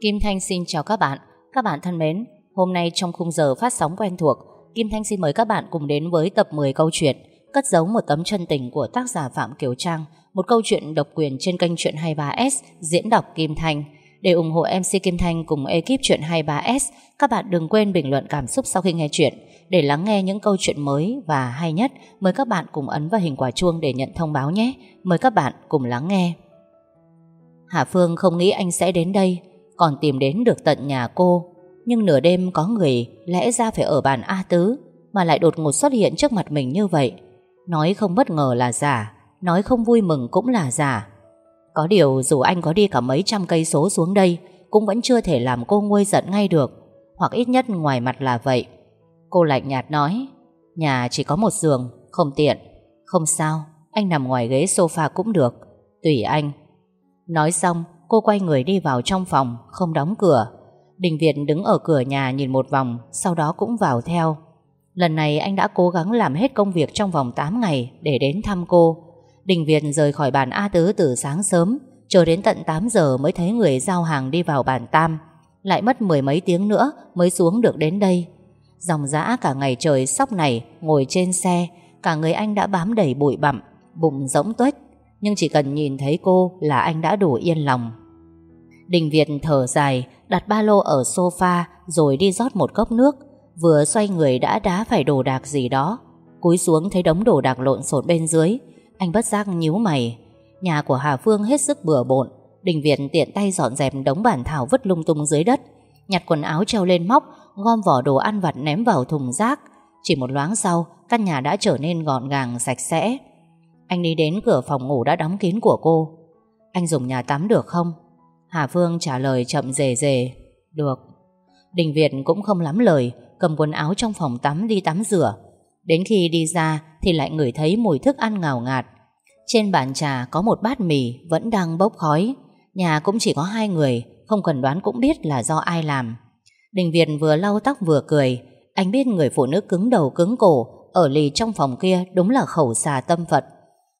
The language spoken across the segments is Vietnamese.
Kim Thanh xin chào các bạn. Các bạn thân mến, hôm nay trong khung giờ phát sóng quen thuộc, Kim Thanh xin mời các bạn cùng đến với tập 10 câu chuyện Cất giấu một tấm chân tình của tác giả Phạm Kiều Trang, một câu chuyện độc quyền trên kênh Chuyện 23S diễn đọc Kim Thanh. Để ủng hộ MC Kim Thanh cùng ekip Chuyện 23S, các bạn đừng quên bình luận cảm xúc sau khi nghe chuyện. Để lắng nghe những câu chuyện mới và hay nhất, mời các bạn cùng ấn vào hình quả chuông để nhận thông báo nhé. Mời các bạn cùng lắng nghe. Hà Phương không nghĩ anh sẽ đến đây, còn tìm đến được tận nhà cô. Nhưng nửa đêm có người lẽ ra phải ở bàn A Tứ, mà lại đột ngột xuất hiện trước mặt mình như vậy. Nói không bất ngờ là giả, nói không vui mừng cũng là giả. Có điều dù anh có đi cả mấy trăm cây số xuống đây, cũng vẫn chưa thể làm cô nguôi giận ngay được, hoặc ít nhất ngoài mặt là vậy. Cô lạnh nhạt nói, nhà chỉ có một giường, không tiện. Không sao, anh nằm ngoài ghế sofa cũng được, tùy anh. Nói xong, cô quay người đi vào trong phòng, không đóng cửa. Đình Việt đứng ở cửa nhà nhìn một vòng, sau đó cũng vào theo. Lần này anh đã cố gắng làm hết công việc trong vòng 8 ngày để đến thăm cô. Đình Việt rời khỏi bàn A Tứ từ sáng sớm, chờ đến tận 8 giờ mới thấy người giao hàng đi vào bàn Tam. Lại mất mười mấy tiếng nữa mới xuống được đến đây. Dòng dã cả ngày trời sóc này, ngồi trên xe, cả người anh đã bám đầy bụi bặm, bụng rỗng tuếch. Nhưng chỉ cần nhìn thấy cô là anh đã đủ yên lòng. Đình Việt thở dài, đặt ba lô ở sofa rồi đi rót một cốc nước. Vừa xoay người đã đá phải đồ đạc gì đó. Cúi xuống thấy đống đồ đạc lộn xộn bên dưới. Anh bất giác nhíu mày. Nhà của Hà Phương hết sức bừa bộn. Đình Việt tiện tay dọn dẹp đống bản thảo vứt lung tung dưới đất. Nhặt quần áo treo lên móc, gom vỏ đồ ăn vặt ném vào thùng rác. Chỉ một loáng sau, căn nhà đã trở nên gọn gàng, sạch sẽ. Anh đi đến cửa phòng ngủ đã đóng kín của cô. Anh dùng nhà tắm được không? Hà Phương trả lời chậm rề rề. Được. Đình Việt cũng không lắm lời, cầm quần áo trong phòng tắm đi tắm rửa. Đến khi đi ra thì lại ngửi thấy mùi thức ăn ngào ngạt. Trên bàn trà có một bát mì vẫn đang bốc khói. Nhà cũng chỉ có hai người, không cần đoán cũng biết là do ai làm. Đình Việt vừa lau tóc vừa cười. Anh biết người phụ nữ cứng đầu cứng cổ ở lì trong phòng kia đúng là khẩu xà tâm Phật.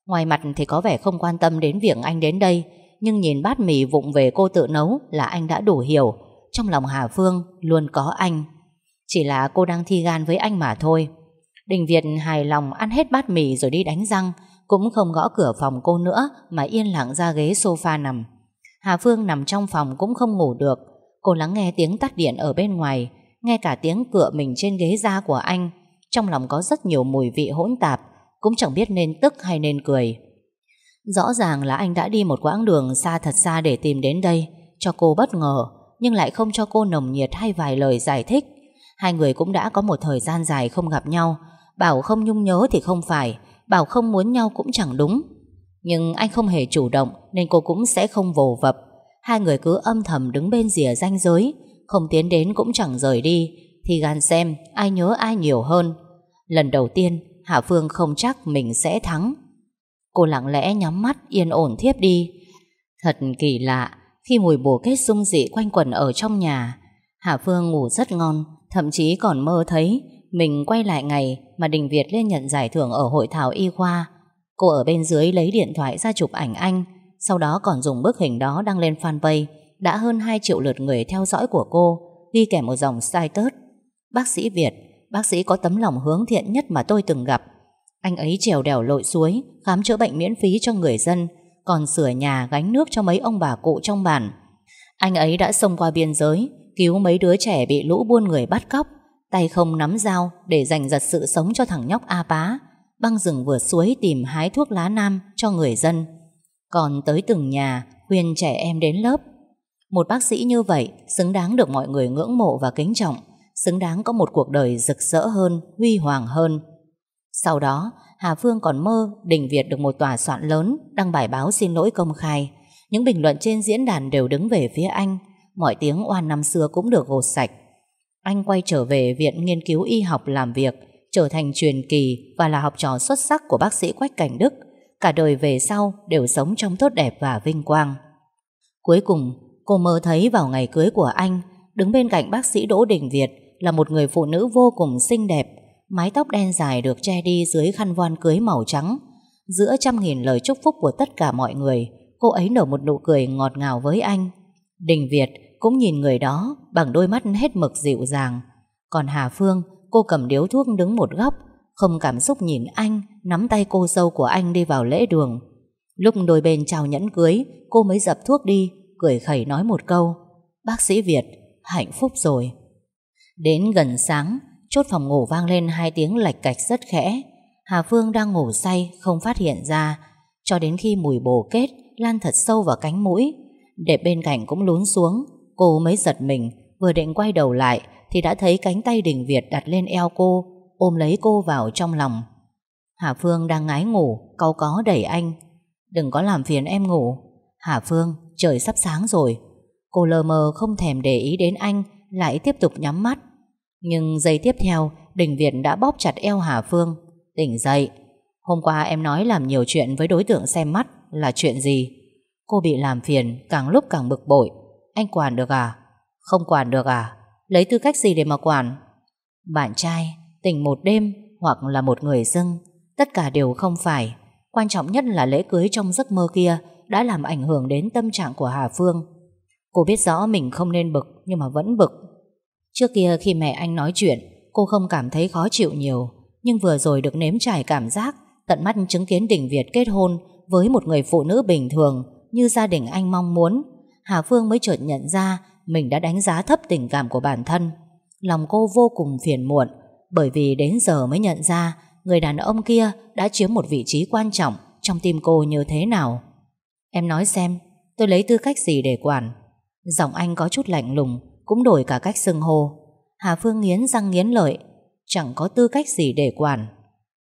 Ngoài mặt thì có vẻ không quan tâm đến việc anh đến đây, nhưng nhìn bát mì vụng về cô tự nấu là anh đã đủ hiểu. Trong lòng Hà Phương luôn có anh. Chỉ là cô đang thi gan với anh mà thôi. Đình Việt hài lòng ăn hết bát mì rồi đi đánh răng, cũng không gõ cửa phòng cô nữa mà yên lặng ra ghế sofa nằm. Hà Phương nằm trong phòng cũng không ngủ được. Cô lắng nghe tiếng tắt điện ở bên ngoài, nghe cả tiếng cựa mình trên ghế da của anh. Trong lòng có rất nhiều mùi vị hỗn tạp, cũng chẳng biết nên tức hay nên cười. Rõ ràng là anh đã đi một quãng đường xa thật xa để tìm đến đây, cho cô bất ngờ, nhưng lại không cho cô nồng nhiệt hay vài lời giải thích. Hai người cũng đã có một thời gian dài không gặp nhau, bảo không nhung nhớ thì không phải, bảo không muốn nhau cũng chẳng đúng. Nhưng anh không hề chủ động nên cô cũng sẽ không vồ vập. Hai người cứ âm thầm đứng bên rìa ranh giới, không tiến đến cũng chẳng rời đi, thì gan xem ai nhớ ai nhiều hơn. Lần đầu tiên, Hạ Phương không chắc mình sẽ thắng. Cô lặng lẽ nhắm mắt yên ổn thiếp đi. Thật kỳ lạ, khi mùi bồ kết sung dị quanh quẩn ở trong nhà, Hạ Phương ngủ rất ngon, thậm chí còn mơ thấy mình quay lại ngày mà Đình Việt lên nhận giải thưởng ở hội thảo y khoa. Cô ở bên dưới lấy điện thoại ra chụp ảnh anh, sau đó còn dùng bức hình đó đăng lên fanpage. Đã hơn 2 triệu lượt người theo dõi của cô, ghi kèm một dòng status. Bác sĩ Việt, bác sĩ có tấm lòng hướng thiện nhất mà tôi từng gặp. Anh ấy trèo đèo lội suối, khám chữa bệnh miễn phí cho người dân, còn sửa nhà gánh nước cho mấy ông bà cụ trong bản. Anh ấy đã xông qua biên giới, cứu mấy đứa trẻ bị lũ buôn người bắt cóc, tay không nắm dao để giành giật sự sống cho thằng nhóc A Bá, băng rừng vượt suối tìm hái thuốc lá nam cho người dân. Còn tới từng nhà, khuyên trẻ em đến lớp. Một bác sĩ như vậy xứng đáng được mọi người ngưỡng mộ và kính trọng, xứng đáng có một cuộc đời rực rỡ hơn, huy hoàng hơn. Sau đó, Hà Phương còn mơ Đình Việt được một tòa soạn lớn đăng bài báo xin lỗi công khai. Những bình luận trên diễn đàn đều đứng về phía anh. Mọi tiếng oan năm xưa cũng được gột sạch. Anh quay trở về Viện Nghiên cứu Y học làm việc, trở thành truyền kỳ và là học trò xuất sắc của bác sĩ Quách Cảnh Đức. Cả đời về sau đều sống trong tốt đẹp và vinh quang. Cuối cùng, cô mơ thấy vào ngày cưới của anh, đứng bên cạnh bác sĩ Đỗ Đình Việt là một người phụ nữ vô cùng xinh đẹp, mái tóc đen dài được che đi dưới khăn voan cưới màu trắng. Giữa trăm nghìn lời chúc phúc của tất cả mọi người, cô ấy nở một nụ cười ngọt ngào với anh. Đình Việt, cũng nhìn người đó bằng đôi mắt hết mực dịu dàng. Còn Hà Phương, cô cầm điếu thuốc đứng một góc, không cảm xúc nhìn anh, nắm tay cô dâu của anh đi vào lễ đường. Lúc đôi bên chào nhẫn cưới, cô mới dập thuốc đi, cười khẩy nói một câu. Bác sĩ Việt, hạnh phúc rồi. Đến gần sáng, chốt phòng ngủ vang lên hai tiếng lạch cạch rất khẽ. Hà Phương đang ngủ say, không phát hiện ra, cho đến khi mùi bồ kết lan thật sâu vào cánh mũi. Đẹp bên cạnh cũng lún xuống, cô mới giật mình, vừa định quay đầu lại thì đã thấy cánh tay Đình Việt đặt lên eo cô, ôm lấy cô vào trong lòng. Hà Phương đang ngái ngủ, cau có đẩy anh. Đừng có làm phiền em ngủ. Hà Phương, trời sắp sáng rồi. Cô lờ mờ không thèm để ý đến anh, lại tiếp tục nhắm mắt. Nhưng giây tiếp theo, Đình Việt đã bóp chặt eo Hà Phương. Tỉnh dậy. Hôm qua em nói làm nhiều chuyện với đối tượng xem mắt là chuyện gì? Cô bị làm phiền, càng lúc càng bực bội. Anh quản được à? Không quản được à? Lấy tư cách gì để mà quản? Bạn trai, tỉnh một đêm hoặc là một người dưng, tất cả đều không phải. Quan trọng nhất là lễ cưới trong giấc mơ kia đã làm ảnh hưởng đến tâm trạng của Hà Phương. Cô biết rõ mình không nên bực nhưng mà vẫn bực. Trước kia khi mẹ anh nói chuyện, cô không cảm thấy khó chịu nhiều, nhưng vừa rồi được nếm trải cảm giác tận mắt chứng kiến Đình Việt kết hôn với một người phụ nữ bình thường như gia đình anh mong muốn, Hà Phương mới chợt nhận ra mình đã đánh giá thấp tình cảm của bản thân. Lòng cô vô cùng phiền muộn bởi vì đến giờ mới nhận ra người đàn ông kia đã chiếm một vị trí quan trọng trong tim cô như thế nào. Em nói xem, tôi lấy tư cách gì để quản? Giọng anh có chút lạnh lùng, cũng đổi cả cách xưng hô. Hà Phương nghiến răng nghiến lợi, chẳng có tư cách gì để quản.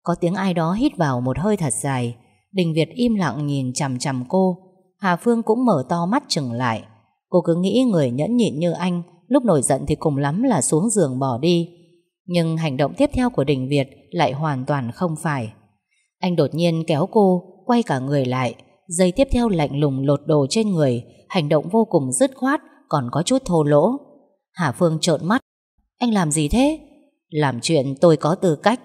Có tiếng ai đó hít vào một hơi thật dài. Đình Việt im lặng nhìn chằm chằm cô. Hà Phương cũng mở to mắt chừng lại. Cô cứ nghĩ người nhẫn nhịn như anh, lúc nổi giận thì cùng lắm là xuống giường bỏ đi. Nhưng hành động tiếp theo của Đình Việt lại hoàn toàn không phải. Anh đột nhiên kéo cô, quay cả người lại, giây tiếp theo lạnh lùng lột đồ trên người, hành động vô cùng dứt khoát, còn có chút thô lỗ. Hà Phương trợn mắt. Anh làm gì thế? Làm chuyện tôi có tư cách.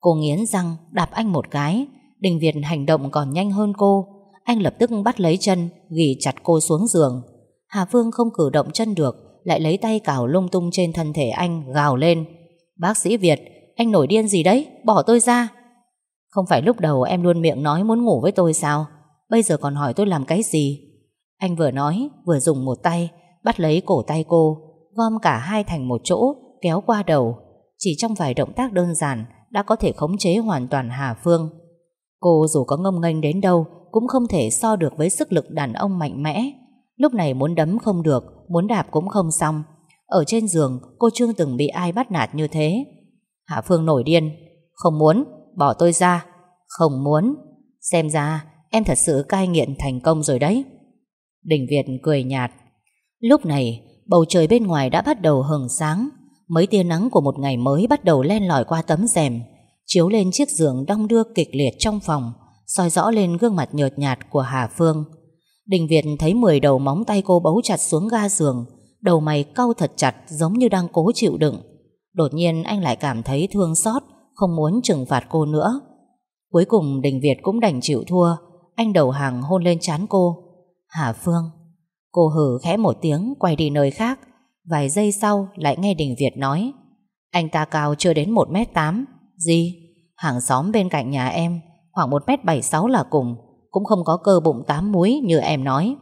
Cô nghiến răng, đạp anh một cái. Đình Việt hành động còn nhanh hơn cô. Anh lập tức bắt lấy chân, ghi chặt cô xuống giường. Hà Phương không cử động chân được, lại lấy tay cào lung tung trên thân thể anh, gào lên. Bác sĩ Việt, anh nổi điên gì đấy, bỏ tôi ra. Không phải lúc đầu em luôn miệng nói muốn ngủ với tôi sao? Bây giờ còn hỏi tôi làm cái gì? Anh vừa nói, vừa dùng một tay, bắt lấy cổ tay cô, gom cả hai thành một chỗ, kéo qua đầu. Chỉ trong vài động tác đơn giản đã có thể khống chế hoàn toàn Hà Phương. Cô dù có ngông nghênh đến đâu cũng không thể so được với sức lực đàn ông mạnh mẽ. Lúc này muốn đấm không được, muốn đạp cũng không xong. Ở trên giường, cô chưa từng bị ai bắt nạt như thế. Hạ Phương nổi điên. Không muốn, bỏ tôi ra. Không muốn. Xem ra, em thật sự cai nghiện thành công rồi đấy. Đình Việt cười nhạt. Lúc này, bầu trời bên ngoài đã bắt đầu hừng sáng. Mấy tia nắng của một ngày mới bắt đầu len lỏi qua tấm rèm, chiếu lên chiếc giường đong đưa kịch liệt trong phòng, soi rõ lên gương mặt nhợt nhạt của Hà Phương. Đình Việt thấy 10 đầu móng tay cô bấu chặt xuống ga giường, đầu mày cau thật chặt giống như đang cố chịu đựng. Đột nhiên anh lại cảm thấy thương xót, không muốn trừng phạt cô nữa. Cuối cùng Đình Việt cũng đành chịu thua, anh đầu hàng hôn lên chán cô. Hà Phương. Cô hử khẽ một tiếng quay đi nơi khác, vài giây sau lại nghe Đình Việt nói. Anh ta cao chưa đến 1m8. Gì? Hàng xóm bên cạnh nhà em, khoảng 1m76 là cùng, cũng không có cơ bụng tám múi như em nói.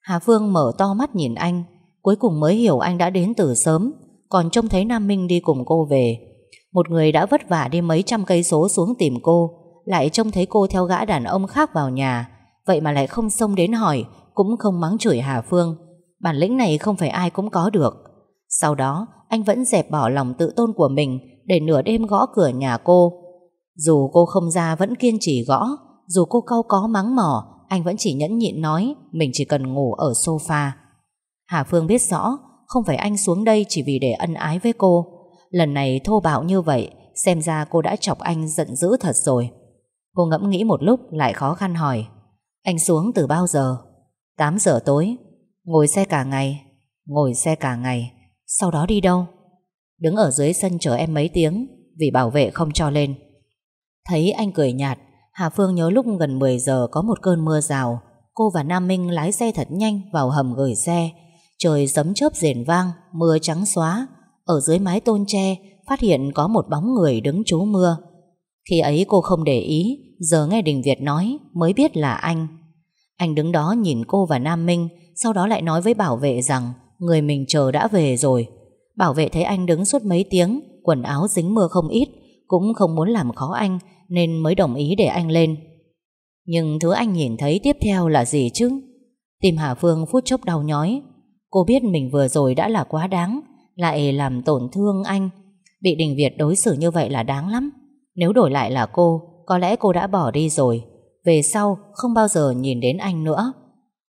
Hà Phương mở to mắt nhìn anh, cuối cùng mới hiểu anh đã đến từ sớm, còn trông thấy Nam Minh đi cùng cô về. Một người đã vất vả đi mấy trăm cây số xuống tìm cô, lại trông thấy cô theo gã đàn ông khác vào nhà, vậy mà lại không xông đến hỏi, cũng không mắng chửi Hà Phương. Bản lĩnh này không phải ai cũng có được. Sau đó, anh vẫn dẹp bỏ lòng tự tôn của mình để nửa đêm gõ cửa nhà cô. Dù cô không ra vẫn kiên trì gõ, dù cô cau có mắng mỏ, anh vẫn chỉ nhẫn nhịn nói mình chỉ cần ngủ ở sofa. Hà Phương biết rõ, không phải anh xuống đây chỉ vì để ân ái với cô. Lần này thô bạo như vậy, xem ra cô đã chọc anh giận dữ thật rồi. Cô ngẫm nghĩ một lúc lại khó khăn hỏi. Anh xuống từ bao giờ? 8 giờ tối. Ngồi xe cả ngày. Ngồi xe cả ngày. Sau đó đi đâu? Đứng ở dưới sân chờ em mấy tiếng vì bảo vệ không cho lên. Thấy anh cười nhạt, Hà Phương nhớ lúc gần 10 giờ có một cơn mưa rào. Cô và Nam Minh lái xe thật nhanh vào hầm gửi xe. Trời sấm chớp rền vang Mưa trắng xóa Ở dưới mái tôn tre Phát hiện có một bóng người đứng trú mưa Khi ấy cô không để ý Giờ nghe Đình Việt nói Mới biết là anh anh đứng đó nhìn cô và Nam Minh, Sau đó lại nói với bảo vệ rằng, Người mình chờ đã về rồi. Bảo vệ thấy anh đứng suốt mấy tiếng, Quần áo dính mưa không ít, Cũng không muốn làm khó anh, Nên mới đồng ý để anh lên. Nhưng thứ anh nhìn thấy tiếp theo là gì chứ? Tìm Hà Phương phút chốc đau nhói. Cô biết mình vừa rồi đã là quá đáng, Lại làm tổn thương anh. Bị Đình Việt đối xử như vậy là đáng lắm. Nếu đổi lại là cô, Có lẽ cô đã bỏ đi rồi. Về sau không bao giờ nhìn đến anh nữa.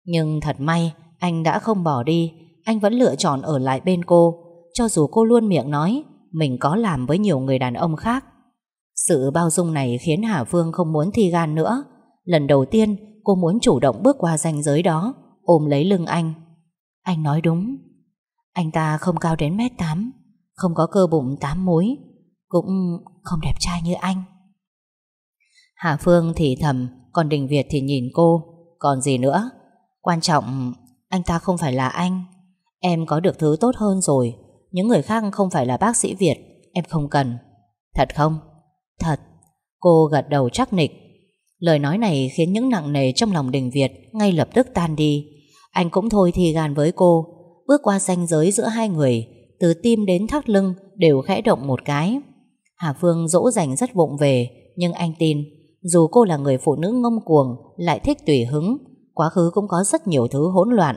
Nhưng thật may, Anh đã không bỏ đi, Anh vẫn lựa chọn ở lại bên cô, Cho dù cô luôn miệng nói Mình có làm với nhiều người đàn ông khác. Sự bao dung này khiến Hà Phương không muốn thi gan nữa. Lần đầu tiên, cô muốn chủ động bước qua ranh giới đó, Ôm lấy lưng anh. Anh nói đúng. Anh ta không cao đến mét tám, Không có cơ bụng tám múi, Cũng không đẹp trai như anh. Hà Phương thì thầm Còn Đình Việt thì nhìn cô. Còn gì nữa? Quan trọng anh ta không phải là anh. Em có được thứ tốt hơn rồi. Những người khác không phải là bác sĩ Việt Em không cần. Thật không? Thật. Cô gật đầu chắc nịch. Lời nói này khiến những nặng nề trong lòng Đình Việt ngay lập tức tan đi. Anh cũng thôi thì gan với cô, bước qua ranh giới giữa hai người, từ tim đến thắt lưng đều khẽ động một cái. Hà Phương dỗ dành rất vụng về, nhưng anh tin, dù cô là người phụ nữ ngông cuồng, lại thích tùy hứng, quá khứ cũng có rất nhiều thứ hỗn loạn.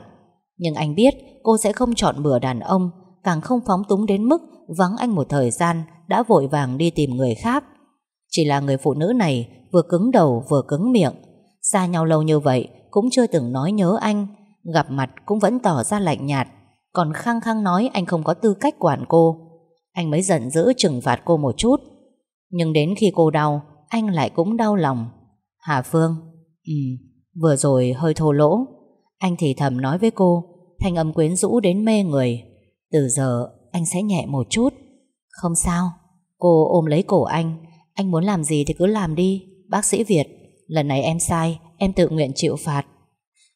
Nhưng anh biết cô sẽ không chọn bừa đàn ông, càng không phóng túng đến mức vắng anh một thời gian đã vội vàng đi tìm người khác. Chỉ là người phụ nữ này vừa cứng đầu vừa cứng miệng. Xa nhau lâu như vậy cũng chưa từng nói nhớ anh, gặp mặt cũng vẫn tỏ ra lạnh nhạt, còn khăng khăng nói anh không có tư cách quản cô. Anh mới giận dữ trừng phạt cô một chút. Nhưng đến khi cô đau, anh lại cũng đau lòng. Hà Phương, ừ, vừa rồi hơi thô lỗ. Anh thì thầm nói với cô, thanh âm quyến rũ đến mê người. Từ giờ anh sẽ nhẹ một chút. Không sao. Cô ôm lấy cổ anh, anh muốn làm gì thì cứ làm đi Bác sĩ Việt Lần này em sai Em tự nguyện chịu phạt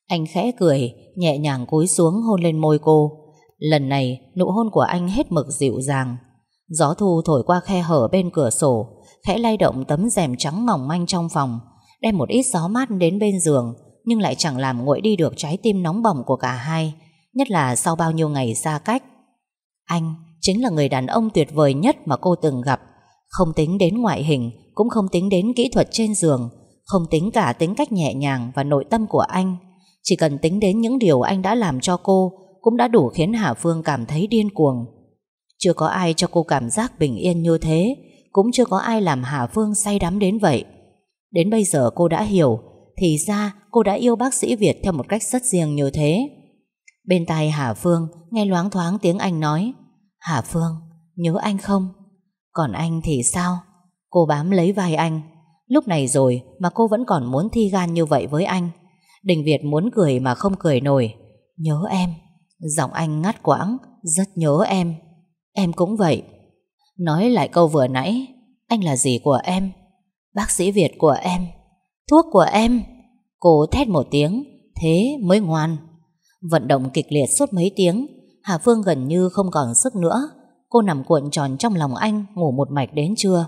Anh khẽ cười Nhẹ nhàng cúi xuống hôn lên môi cô Lần này nụ hôn của anh hết mực dịu dàng Gió thu thổi qua khe hở bên cửa sổ Khẽ lay động tấm rèm trắng mỏng manh trong phòng, Đem một ít gió mát đến bên giường, Nhưng lại chẳng làm nguội đi được trái tim nóng bỏng của cả hai, Nhất là sau bao nhiêu ngày xa cách. Anh chính là người đàn ông tuyệt vời nhất mà cô từng gặp, không tính đến ngoại hình, Cũng không tính đến kỹ thuật trên giường, Không tính cả tính cách nhẹ nhàng Và nội tâm của anh. Chỉ cần tính đến những điều anh đã làm cho cô, Cũng đã đủ khiến Hà Phương cảm thấy điên cuồng. Chưa có ai cho cô cảm giác bình yên như thế cũng chưa có ai làm Hà Phương say đắm đến vậy Đến bây giờ cô đã hiểu, Thì ra cô đã yêu bác sĩ Việt Theo một cách rất riêng như thế Bên tai Hà Phương Nghe loáng thoáng tiếng anh nói, Hà Phương, nhớ anh không còn anh thì sao? Cô bám lấy vai anh. Lúc này rồi mà cô vẫn còn muốn thi gan như vậy với anh. Đình Việt muốn cười mà không cười nổi. Nhớ em. Giọng anh ngắt quãng. Rất nhớ em. Em cũng vậy. Nói lại câu vừa nãy. Anh là gì của em? Bác sĩ Việt của em. Thuốc của em. Cô thét một tiếng. Thế mới ngoan. Vận động kịch liệt suốt mấy tiếng. Hà Phương gần như không còn sức nữa. Cô nằm cuộn tròn trong lòng anh, Ngủ một mạch đến trưa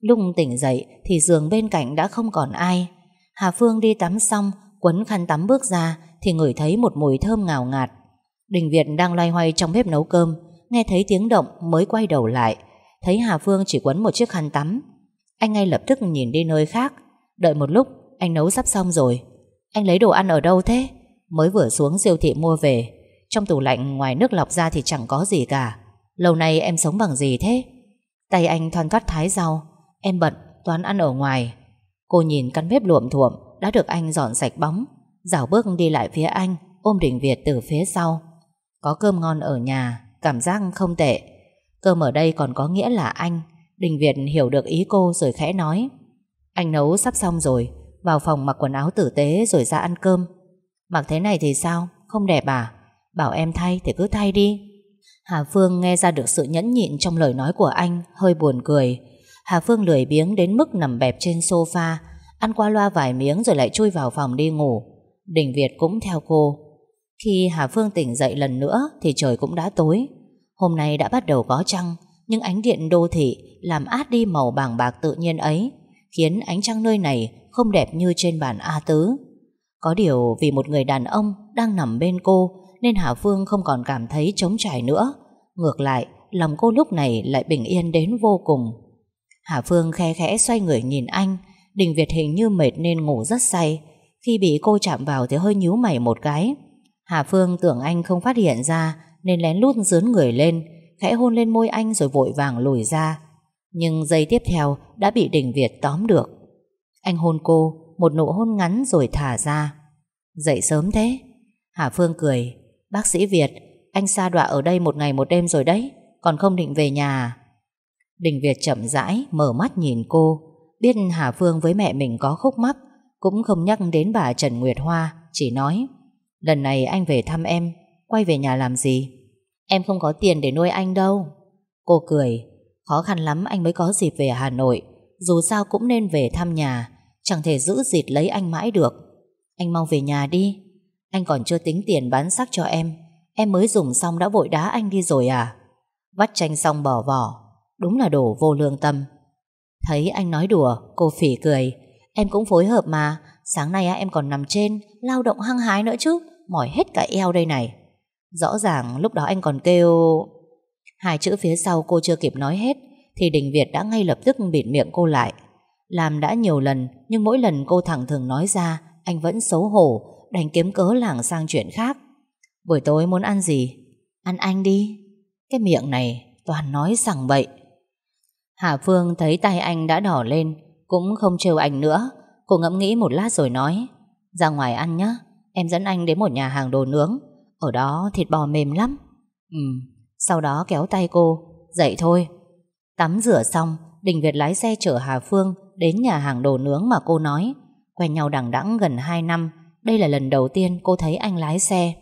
Lúc tỉnh dậy thì giường bên cạnh đã không còn ai Hà Phương đi tắm xong, Quấn khăn tắm bước ra Thì ngửi thấy một mùi thơm ngào ngạt Đình Việt đang loay hoay trong bếp nấu cơm, Nghe thấy tiếng động mới quay đầu lại Thấy Hà Phương chỉ quấn một chiếc khăn tắm, Anh ngay lập tức nhìn đi nơi khác. Đợi một lúc, anh nấu sắp xong rồi. Anh lấy đồ ăn ở đâu thế? Mới vừa xuống siêu thị mua về. Trong tủ lạnh ngoài nước lọc ra thì chẳng có gì cả. Lâu nay em sống bằng gì thế? Tay anh thoăn thoát thái rau. Em bận, toán ăn ở ngoài. Cô nhìn căn bếp luộm thuộm Đã được anh dọn sạch bóng. Dảo bước đi lại phía anh, Ôm đỉnh Việt từ phía sau. Có cơm ngon ở nhà, Cảm giác không tệ. Cơm ở đây còn có nghĩa là anh. Đình Việt hiểu được ý cô rồi khẽ nói. Anh nấu sắp xong rồi Vào phòng mặc quần áo tử tế rồi ra ăn cơm. Mặc thế này thì sao? Không đẹp à? Bảo em thay thì cứ thay đi. Hà Phương nghe ra được sự nhẫn nhịn trong lời nói của anh, hơi buồn cười. Hà Phương lười biếng đến mức nằm bẹp trên sofa, ăn qua loa vài miếng rồi lại chui vào phòng đi ngủ. Đình Việt cũng theo cô. Khi Hà Phương tỉnh dậy lần nữa Thì trời cũng đã tối. Hôm nay đã bắt đầu có trăng, Nhưng ánh điện đô thị làm át đi màu bàng bạc tự nhiên ấy, Khiến ánh trăng nơi này không đẹp như trên bản A Tứ. Có điều vì một người đàn ông đang nằm bên cô, Nên Hà Phương không còn cảm thấy trống trải nữa. Ngược lại, Lòng cô lúc này lại bình yên đến vô cùng. Hà Phương khe khẽ xoay người nhìn anh, Đình Việt hình như mệt nên ngủ rất say. Khi bị cô chạm vào thì hơi nhíu mày một cái. Hà Phương tưởng anh không phát hiện ra nên lén lút dướn người lên, Khẽ hôn lên môi anh rồi vội vàng lùi ra. Nhưng giây tiếp theo Đã bị Đình Việt tóm được. Anh hôn cô, Một nụ hôn ngắn rồi thả ra. Dậy sớm thế. Hà Phương cười. Bác sĩ Việt, Anh xa đọa ở đây một ngày một đêm rồi đấy, Còn không định về nhà à? Đình Việt chậm rãi Mở mắt nhìn cô, Biết Hà Phương với mẹ mình có khúc mắc, Cũng không nhắc đến bà Trần Nguyệt Hoa, Chỉ nói, Lần này anh về thăm em Quay về nhà làm gì? Em không có tiền để nuôi anh đâu. Cô cười, Khó khăn lắm anh mới có dịp về Hà Nội, Dù sao cũng nên về thăm nhà, Chẳng thể giữ dịt lấy anh mãi được. Anh mau về nhà đi. Anh còn chưa tính tiền bán sắc cho em Em mới dùng xong đã vội đá anh đi rồi à? Vắt chanh xong bỏ vỏ, Đúng là đồ vô lương tâm. Thấy anh nói đùa, Cô phỉ cười. Em cũng phối hợp mà, Sáng nay em còn nằm trên, Lao động hăng hái nữa chứ, mỏi hết cả eo đây này. Rõ ràng lúc đó anh còn kêu... Hai chữ phía sau cô chưa kịp nói hết, thì Đình Việt đã ngay lập tức bịt miệng cô lại. Làm đã nhiều lần, nhưng mỗi lần cô thẳng thường nói ra, anh vẫn xấu hổ, đành kiếm cớ lảng sang chuyện khác. Buổi tối muốn ăn gì? Ăn anh đi. Cái miệng này toàn nói sằng bậy. Hà Phương thấy tay anh đã đỏ lên, cũng không trêu anh nữa. Cô ngẫm nghĩ một lát rồi nói, ra ngoài ăn nhé. Em dẫn anh đến một nhà hàng đồ nướng ở đó thịt bò mềm lắm. Ừ Sau đó kéo tay cô Dậy thôi. Tắm rửa xong Đình Việt lái xe chở Hà Phương Đến nhà hàng đồ nướng mà cô nói. Quen nhau đằng đẵng gần 2 năm Đây là lần đầu tiên cô thấy anh lái xe.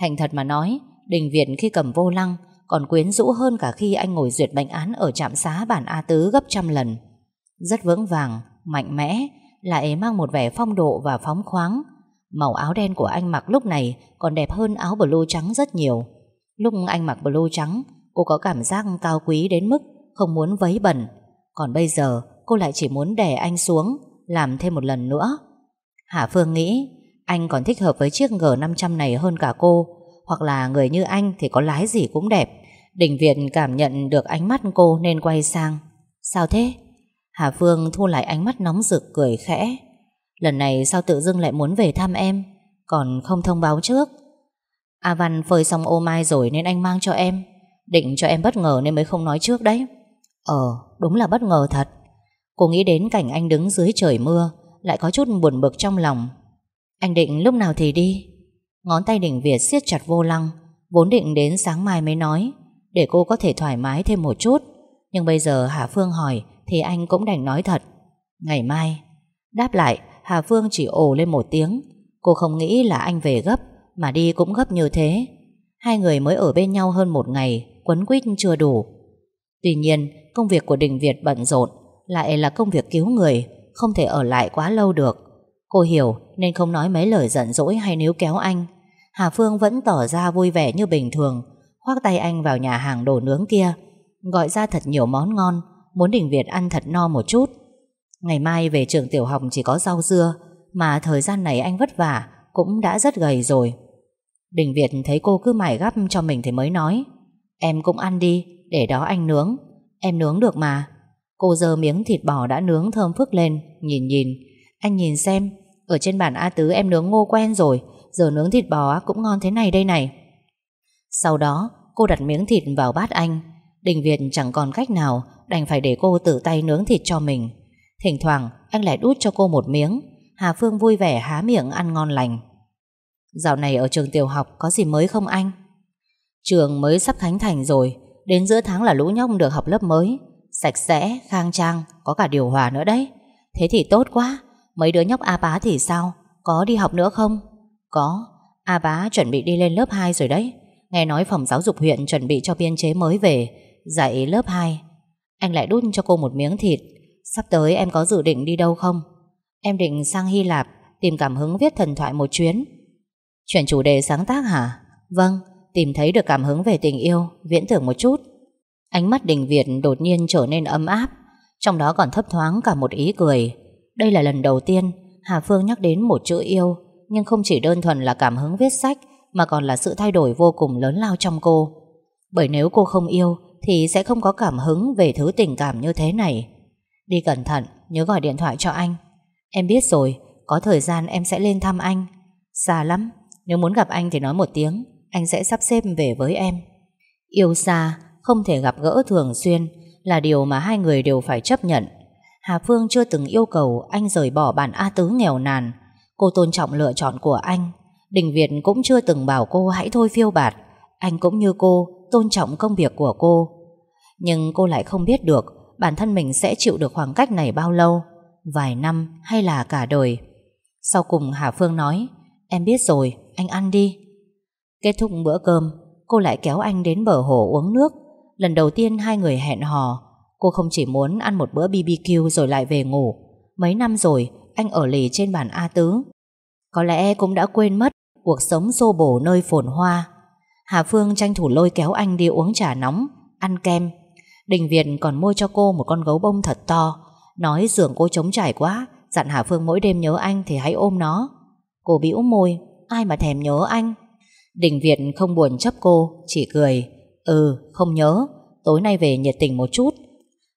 Thành thật mà nói Đình Việt khi cầm vô lăng Còn quyến rũ hơn cả khi anh ngồi duyệt bệnh án Ở trạm xá bản A Tứ gấp trăm lần. Rất vững vàng, mạnh mẽ Lại mang một vẻ phong độ và phóng khoáng. Màu áo đen của anh mặc lúc này còn đẹp hơn áo blue trắng rất nhiều. Lúc anh mặc blue trắng, cô có cảm giác cao quý đến mức không muốn vấy bẩn. Còn bây giờ, cô lại chỉ muốn đè anh xuống, làm thêm một lần nữa. Hạ Phương nghĩ, anh còn thích hợp với chiếc G500 này hơn cả cô, hoặc là người như anh thì có lái gì cũng đẹp. Đình Việt cảm nhận được ánh mắt cô nên quay sang. Sao thế? Hà Phương thu lại ánh mắt nóng rực cười khẽ. Lần này sao tự dưng lại muốn về thăm em? Còn không thông báo trước. A Văn phơi xong ô mai rồi Nên anh mang cho em. Định cho em bất ngờ nên mới không nói trước đấy. Ờ đúng là bất ngờ thật. Cô nghĩ đến cảnh anh đứng dưới trời mưa, Lại có chút buồn bực trong lòng. Anh định lúc nào thì đi? Ngón tay đỉnh Việt siết chặt vô lăng, Vốn định đến sáng mai mới nói, Để cô có thể thoải mái thêm một chút. Nhưng bây giờ Hà Phương hỏi Thì anh cũng đành nói thật. Ngày mai, Đáp lại Hà Phương chỉ ồ lên một tiếng. Cô không nghĩ là anh về gấp, Mà đi cũng gấp như thế. Hai người mới ở bên nhau hơn một ngày, Quấn quýt chưa đủ. Tuy nhiên, công việc của Đình Việt bận rộn, Lại là công việc cứu người, Không thể ở lại quá lâu được. Cô hiểu nên không nói mấy lời giận dỗi hay níu kéo anh. Hà Phương vẫn tỏ ra vui vẻ như bình thường, Khoác tay anh vào nhà hàng đồ nướng kia, Gọi ra thật nhiều món ngon, Muốn Đình Việt ăn thật no một chút. Ngày mai về trường tiểu học chỉ có rau dưa, Mà thời gian này anh vất vả, Cũng đã rất gầy rồi. Đình Việt thấy cô cứ mải gắp cho mình thì mới nói, Em cũng ăn đi, Để đó anh nướng. Em nướng được mà. Cô dơ miếng thịt bò đã nướng thơm phức lên, Nhìn nhìn. Anh nhìn xem, Ở trên bàn A Tứ em nướng ngô quen rồi, Giờ nướng thịt bò cũng ngon thế này đây này. Sau đó, cô đặt miếng thịt vào bát anh. Đình Việt chẳng còn cách nào, Đành phải để cô tự tay nướng thịt cho mình. Thỉnh thoảng anh lại đút cho cô một miếng. Hà Phương vui vẻ há miệng ăn ngon lành. Dạo này ở trường tiểu học Có gì mới không anh? Trường mới sắp khánh thành rồi Đến giữa tháng là lũ nhóc được học lớp mới. Sạch sẽ, khang trang Có cả điều hòa nữa đấy. Thế thì tốt quá Mấy đứa nhóc A Bá thì sao? Có đi học nữa không? Có A Bá chuẩn bị đi lên lớp 2 rồi đấy. Nghe nói phòng giáo dục huyện chuẩn bị cho biên chế mới về Dạy lớp 2 Anh lại đút cho cô một miếng thịt. Sắp tới em có dự định đi đâu không? Em định sang Hy Lạp Tìm cảm hứng viết thần thoại một chuyến Chuyển chủ đề sáng tác hả? Vâng, tìm thấy được cảm hứng về tình yêu, viễn tưởng một chút. Ánh mắt Đình Việt đột nhiên trở nên ấm áp, trong đó còn thấp thoáng cả một ý cười. Đây là lần đầu tiên Hà Phương nhắc đến một chữ yêu, nhưng không chỉ đơn thuần là cảm hứng viết sách, mà còn là sự thay đổi vô cùng lớn lao trong cô. Bởi nếu cô không yêu, thì sẽ không có cảm hứng về thứ tình cảm như thế này. Đi cẩn thận, nhớ gọi điện thoại cho anh. Em biết rồi, có thời gian em sẽ lên thăm anh. Xa lắm, nếu muốn gặp anh thì nói một tiếng, anh sẽ sắp xếp về với em. Yêu xa, không thể gặp gỡ thường xuyên là điều mà hai người đều phải chấp nhận. Hà Phương chưa từng yêu cầu anh rời bỏ bản A Tứ nghèo nàn. Cô tôn trọng lựa chọn của anh. Đình Việt cũng chưa từng bảo cô hãy thôi phiêu bạt. Anh cũng như cô, tôn trọng công việc của cô. Nhưng cô lại không biết được bản thân mình sẽ chịu được khoảng cách này bao lâu. Vài năm hay là cả đời. Sau cùng Hà Phương nói Em biết rồi, anh ăn đi. Kết thúc bữa cơm, cô lại kéo anh đến bờ hồ uống nước. Lần đầu tiên hai người hẹn hò, cô không chỉ muốn ăn một bữa BBQ rồi lại về ngủ. Mấy năm rồi, anh ở lì trên bàn A Tứ. Có lẽ cũng đã quên mất cuộc sống xô bổ nơi phồn hoa. Hà Phương tranh thủ lôi kéo anh đi uống trà nóng, ăn kem. Đình Việt còn mua cho cô một con gấu bông thật to, nói giường cô trống trải quá, dặn Hà Phương mỗi đêm nhớ anh thì hãy ôm nó. Cô bĩu môi, ai mà thèm nhớ anh. Đình Việt không buồn chấp cô, chỉ cười. Ừ, không nhớ, tối nay về nhiệt tình một chút.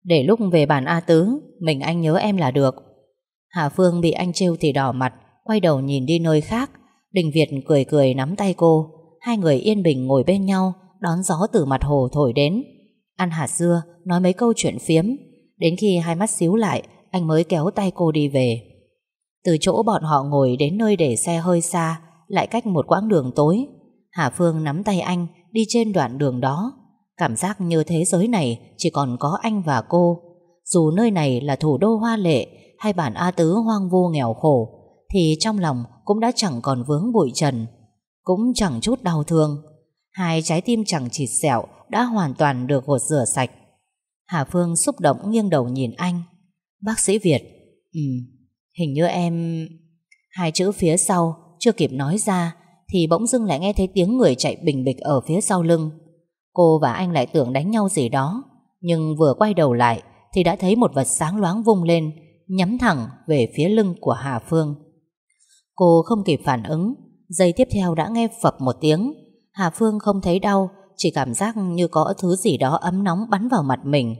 Để lúc về bàn A Tứ, mình anh nhớ em là được. Hà Phương bị anh trêu thì đỏ mặt, quay đầu nhìn đi nơi khác. Đình Việt cười cười nắm tay cô. Hai người yên bình ngồi bên nhau, đón gió từ mặt hồ thổi đến. Ăn hạt dưa, nói mấy câu chuyện phiếm. Đến khi hai mắt xíu lại, anh mới kéo tay cô đi về. Từ chỗ bọn họ ngồi đến nơi để xe hơi xa, lại cách một quãng đường tối. Hà Phương nắm tay anh đi trên đoạn đường đó. Cảm giác như thế giới này chỉ còn có anh và cô. Dù nơi này là thủ đô hoa lệ hay bản A Tứ hoang vu nghèo khổ, thì trong lòng cũng đã chẳng còn vướng bụi trần. Cũng chẳng chút đau thương. Hai trái tim chẳng chịt sẹo đã hoàn toàn được gột rửa sạch. Hà Phương xúc động nghiêng đầu nhìn anh. Bác sĩ Việt, ừ, hình như em... Hai chữ phía sau chưa kịp nói ra thì bỗng dưng lại nghe thấy tiếng người chạy bình bịch ở phía sau lưng. Cô và anh lại tưởng đánh nhau gì đó, nhưng vừa quay đầu lại thì đã thấy một vật sáng loáng vung lên, nhắm thẳng về phía lưng của Hà Phương. Cô không kịp phản ứng, giây tiếp theo đã nghe phập một tiếng. Hà Phương không thấy đau, chỉ cảm giác như có thứ gì đó ấm nóng bắn vào mặt mình.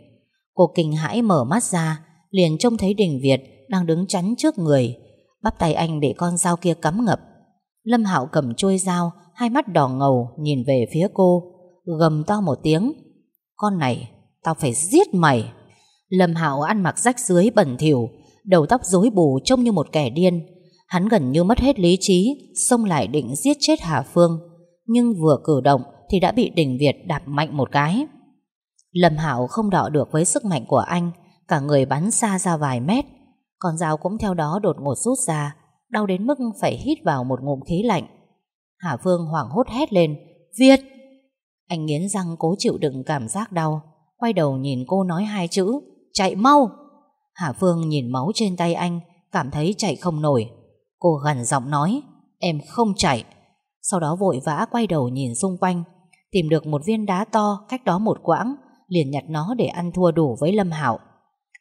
Cô kinh hãi mở mắt ra, liền trông thấy Đình Việt đang đứng chắn trước người. Bắp tay anh bị con dao kia cắm ngập. Lâm Hạo cầm chuôi dao, hai mắt đỏ ngầu nhìn về phía cô, gầm to một tiếng. Con này, tao phải giết mày. Lâm Hạo ăn mặc rách dưới bẩn thỉu, đầu tóc rối bù trông như một kẻ điên. Hắn gần như mất hết lý trí, xông lại định giết chết Hà Phương. Nhưng vừa cử động thì đã bị Đình Việt đạp mạnh một cái. Lâm Hạo không đọ được với sức mạnh của anh, cả người bắn xa ra vài mét. Con dao cũng theo đó đột ngột rút ra, đau đến mức phải hít vào một ngụm khí lạnh. Hà Phương hoảng hốt hét lên, Việt! Anh nghiến răng cố chịu đựng cảm giác đau, quay đầu nhìn cô nói hai chữ, chạy mau! Hà Phương nhìn máu trên tay anh, cảm thấy chạy không nổi. Cô gần giọng nói, em không chạy. Sau đó vội vã quay đầu nhìn xung quanh, tìm được một viên đá to cách đó một quãng, liền nhặt nó để ăn thua đủ với Lâm Hạo.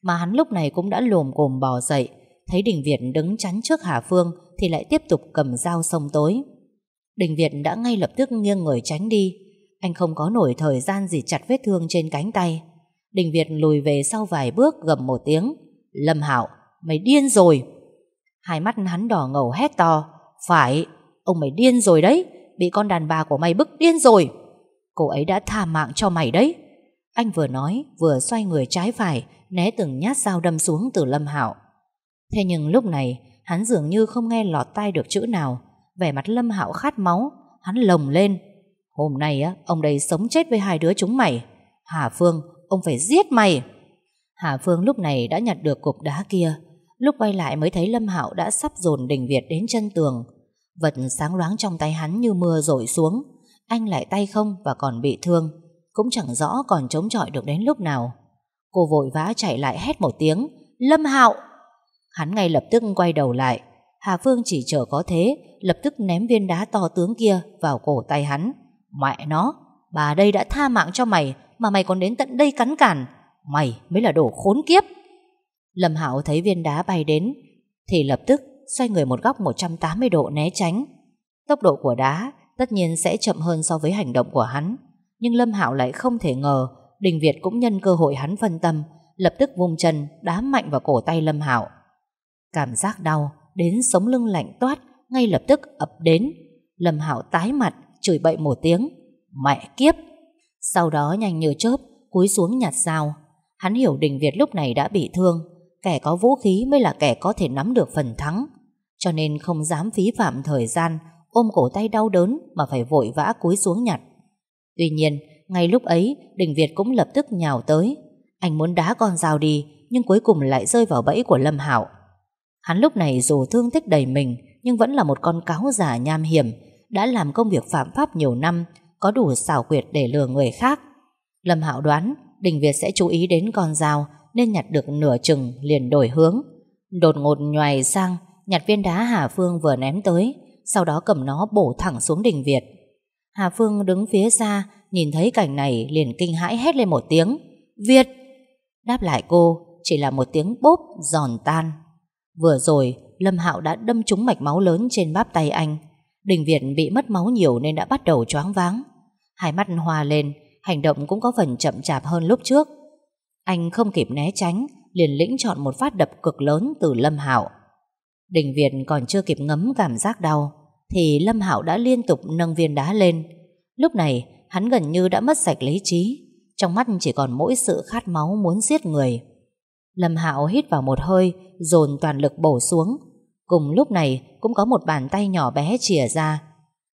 Mà hắn lúc này cũng đã lồm cồm bò dậy, thấy Đình Việt đứng chắn trước Hà Phương thì lại tiếp tục cầm dao sông tối. Đình Việt đã ngay lập tức nghiêng người tránh đi. Anh không có nổi thời gian gì chặt vết thương trên cánh tay. Đình Việt lùi về sau vài bước gầm một tiếng. Lâm Hạo, mày điên rồi. Hai mắt hắn đỏ ngầu hét to. Phải, ông mày điên rồi đấy. Bị con đàn bà của mày bức điên rồi. Cô ấy đã tha mạng cho mày đấy. Anh vừa nói, vừa xoay người trái phải, né từng nhát dao đâm xuống từ Lâm Hạo. Thế nhưng lúc này, hắn dường như không nghe lọt tai được chữ nào. Vẻ mặt Lâm Hạo khát máu, hắn lồng lên. Hôm nay á, ông đây sống chết với hai đứa chúng mày. Hà Phương, ông phải giết mày. Hà Phương lúc này đã nhặt được cục đá kia. Lúc quay lại mới thấy Lâm Hạo đã sắp dồn Đình Việt đến chân tường. Vật sáng loáng trong tay hắn như mưa rội xuống. Anh lại tay không và còn bị thương. Cũng chẳng rõ còn chống chọi được đến lúc nào. Cô vội vã chạy lại hét một tiếng. Lâm Hạo! Hắn ngay lập tức quay đầu lại. Hà Phương chỉ chờ có thế Lập tức ném viên đá to tướng kia Vào cổ tay hắn Mẹ nó, bà đây đã tha mạng cho mày Mà mày còn đến tận đây cắn cản Mày mới là đồ khốn kiếp Lâm Hạo thấy viên đá bay đến Thì lập tức xoay người một góc 180 độ né tránh Tốc độ của đá Tất nhiên sẽ chậm hơn so với hành động của hắn. Nhưng Lâm Hạo lại không thể ngờ, Đình Việt cũng nhân cơ hội hắn phân tâm, Lập tức vung chân, đá mạnh vào cổ tay Lâm Hạo. Cảm giác đau, Đến sống lưng lạnh toát, Ngay lập tức ập đến. Lâm Hạo tái mặt, chửi bậy một tiếng, Mẹ kiếp! Sau đó nhanh như chớp, cúi xuống nhặt dao. Hắn hiểu Đình Việt lúc này đã bị thương, Kẻ có vũ khí mới là kẻ có thể nắm được phần thắng. Cho nên không dám phí phạm thời gian Ôm cổ tay đau đớn Mà phải vội vã cúi xuống nhặt. Tuy nhiên, ngay lúc ấy, Đình Việt cũng lập tức nhào tới. Anh muốn đá con dao đi, Nhưng cuối cùng lại rơi vào bẫy của Lâm Hạo. Hắn lúc này dù thương tích đầy mình, Nhưng vẫn là một con cáo giả nham hiểm, Đã làm công việc phạm pháp nhiều năm, Có đủ xảo quyệt để lừa người khác. Lâm Hạo đoán, Đình Việt sẽ chú ý đến con dao, Nên nhặt được nửa chừng liền đổi hướng. Đột ngột nhoài sang, Nhặt viên đá Hà Phương vừa ném tới sau đó cầm nó bổ thẳng xuống Đình Việt. Hà Phương đứng phía xa, Nhìn thấy cảnh này liền kinh hãi hét lên một tiếng. Việt! Đáp lại cô, chỉ là một tiếng bốp giòn tan. Vừa rồi, Lâm Hạo đã đâm trúng mạch máu lớn trên bắp tay anh. Đình Việt bị mất máu nhiều Nên đã bắt đầu choáng váng. Hai mắt hoa lên, Hành động cũng có phần chậm chạp hơn lúc trước. Anh không kịp né tránh, Liền lĩnh chọn một phát đập cực lớn từ Lâm Hạo. Đình Việt còn chưa kịp ngấm cảm giác đau, Thì Lâm Hạo đã liên tục nâng viên đá lên. Lúc này, hắn gần như đã mất sạch lý trí, Trong mắt chỉ còn mỗi sự khát máu muốn giết người. Lâm Hạo hít vào một hơi, Dồn toàn lực bổ xuống. Cùng lúc này, cũng có một bàn tay nhỏ bé chìa ra.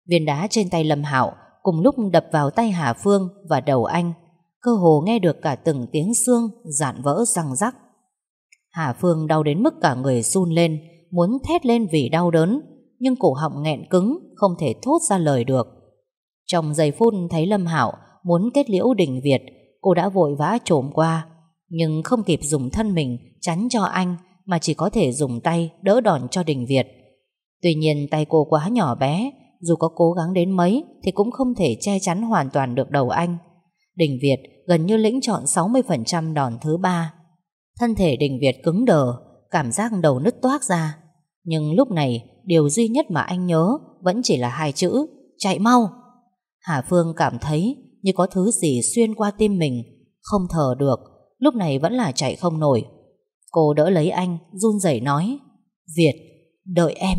Viên đá trên tay Lâm Hạo Cùng lúc đập vào tay Hà Phương Và đầu anh, Cơ hồ nghe được cả từng tiếng xương Dạn vỡ răng rắc. Hà Phương đau đến mức cả người run lên Muốn thét lên vì đau đớn Nhưng cổ họng nghẹn cứng Không thể thốt ra lời được Trong giây phút thấy Lâm Hạo Muốn kết liễu đình Việt Cô đã vội vã trồm qua nhưng không kịp dùng thân mình chắn cho anh mà chỉ có thể dùng tay đỡ đòn cho Đình Việt. Tuy nhiên tay cô quá nhỏ bé, dù có cố gắng đến mấy thì cũng không thể che chắn hoàn toàn được đầu anh. Đình Việt gần như lĩnh chọn 60% đòn thứ ba. Thân thể Đình Việt cứng đờ, cảm giác đầu nứt toác ra. Nhưng lúc này, điều duy nhất mà anh nhớ vẫn chỉ là hai chữ, chạy mau. Hà Phương cảm thấy như có thứ gì xuyên qua tim mình, không thở được, Lúc này vẫn là chạy không nổi Cô đỡ lấy anh run rẩy nói Việt đợi em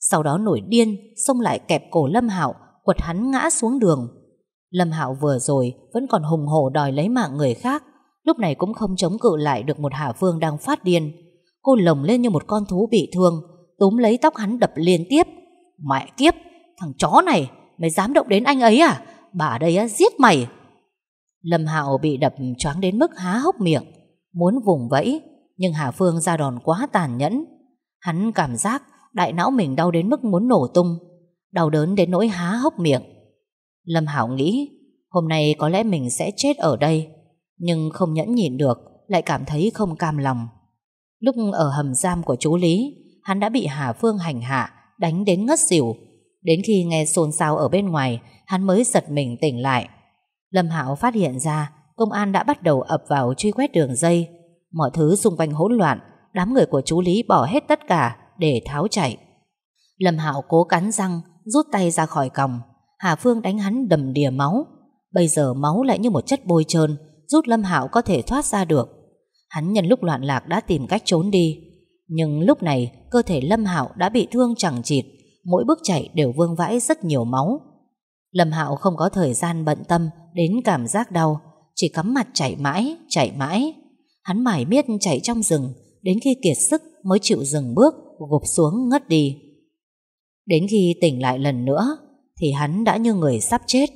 Sau đó nổi điên Xông lại kẹp cổ Lâm Hạo Quật hắn ngã xuống đường Lâm Hạo vừa rồi vẫn còn hùng hổ đòi lấy mạng người khác Lúc này cũng không chống cự lại được một Hà Phương đang phát điên Cô lồng lên như một con thú bị thương Túm lấy tóc hắn đập liên tiếp Mẹ kiếp Thằng chó này Mày dám động đến anh ấy à Bà đây á giết mày Lâm Hạo bị đập choáng đến mức há hốc miệng, muốn vùng vẫy, nhưng Hà Phương ra đòn quá tàn nhẫn. Hắn cảm giác đại não mình đau đến mức muốn nổ tung, đau đớn đến nỗi há hốc miệng. Lâm Hạo nghĩ, hôm nay có lẽ mình sẽ chết ở đây, nhưng không nhẫn nhịn được, lại cảm thấy không cam lòng. Lúc ở hầm giam của chú Lý, hắn đã bị Hà Phương hành hạ, đánh đến ngất xỉu. Đến khi nghe xôn xao ở bên ngoài, hắn mới giật mình tỉnh lại. Lâm Hạo phát hiện ra công an đã bắt đầu ập vào truy quét đường dây. Mọi thứ xung quanh hỗn loạn, đám người của chú Lý bỏ hết tất cả để tháo chạy. Lâm Hạo cố cắn răng, rút tay ra khỏi còng. Hà Phương đánh hắn đầm đìa máu. Bây giờ máu lại như một chất bôi trơn, giúp Lâm Hạo có thể thoát ra được. Hắn nhân lúc loạn lạc đã tìm cách trốn đi. Nhưng lúc này, cơ thể Lâm Hạo đã bị thương chẳng chịt, mỗi bước chạy đều vương vãi rất nhiều máu. Lâm Hạo không có thời gian bận tâm đến cảm giác đau, chỉ cắm mặt chạy mãi, chạy mãi. Hắn mải miết chạy trong rừng, đến khi kiệt sức mới chịu dừng bước, gục xuống ngất đi. Đến khi tỉnh lại lần nữa, thì hắn đã như người sắp chết,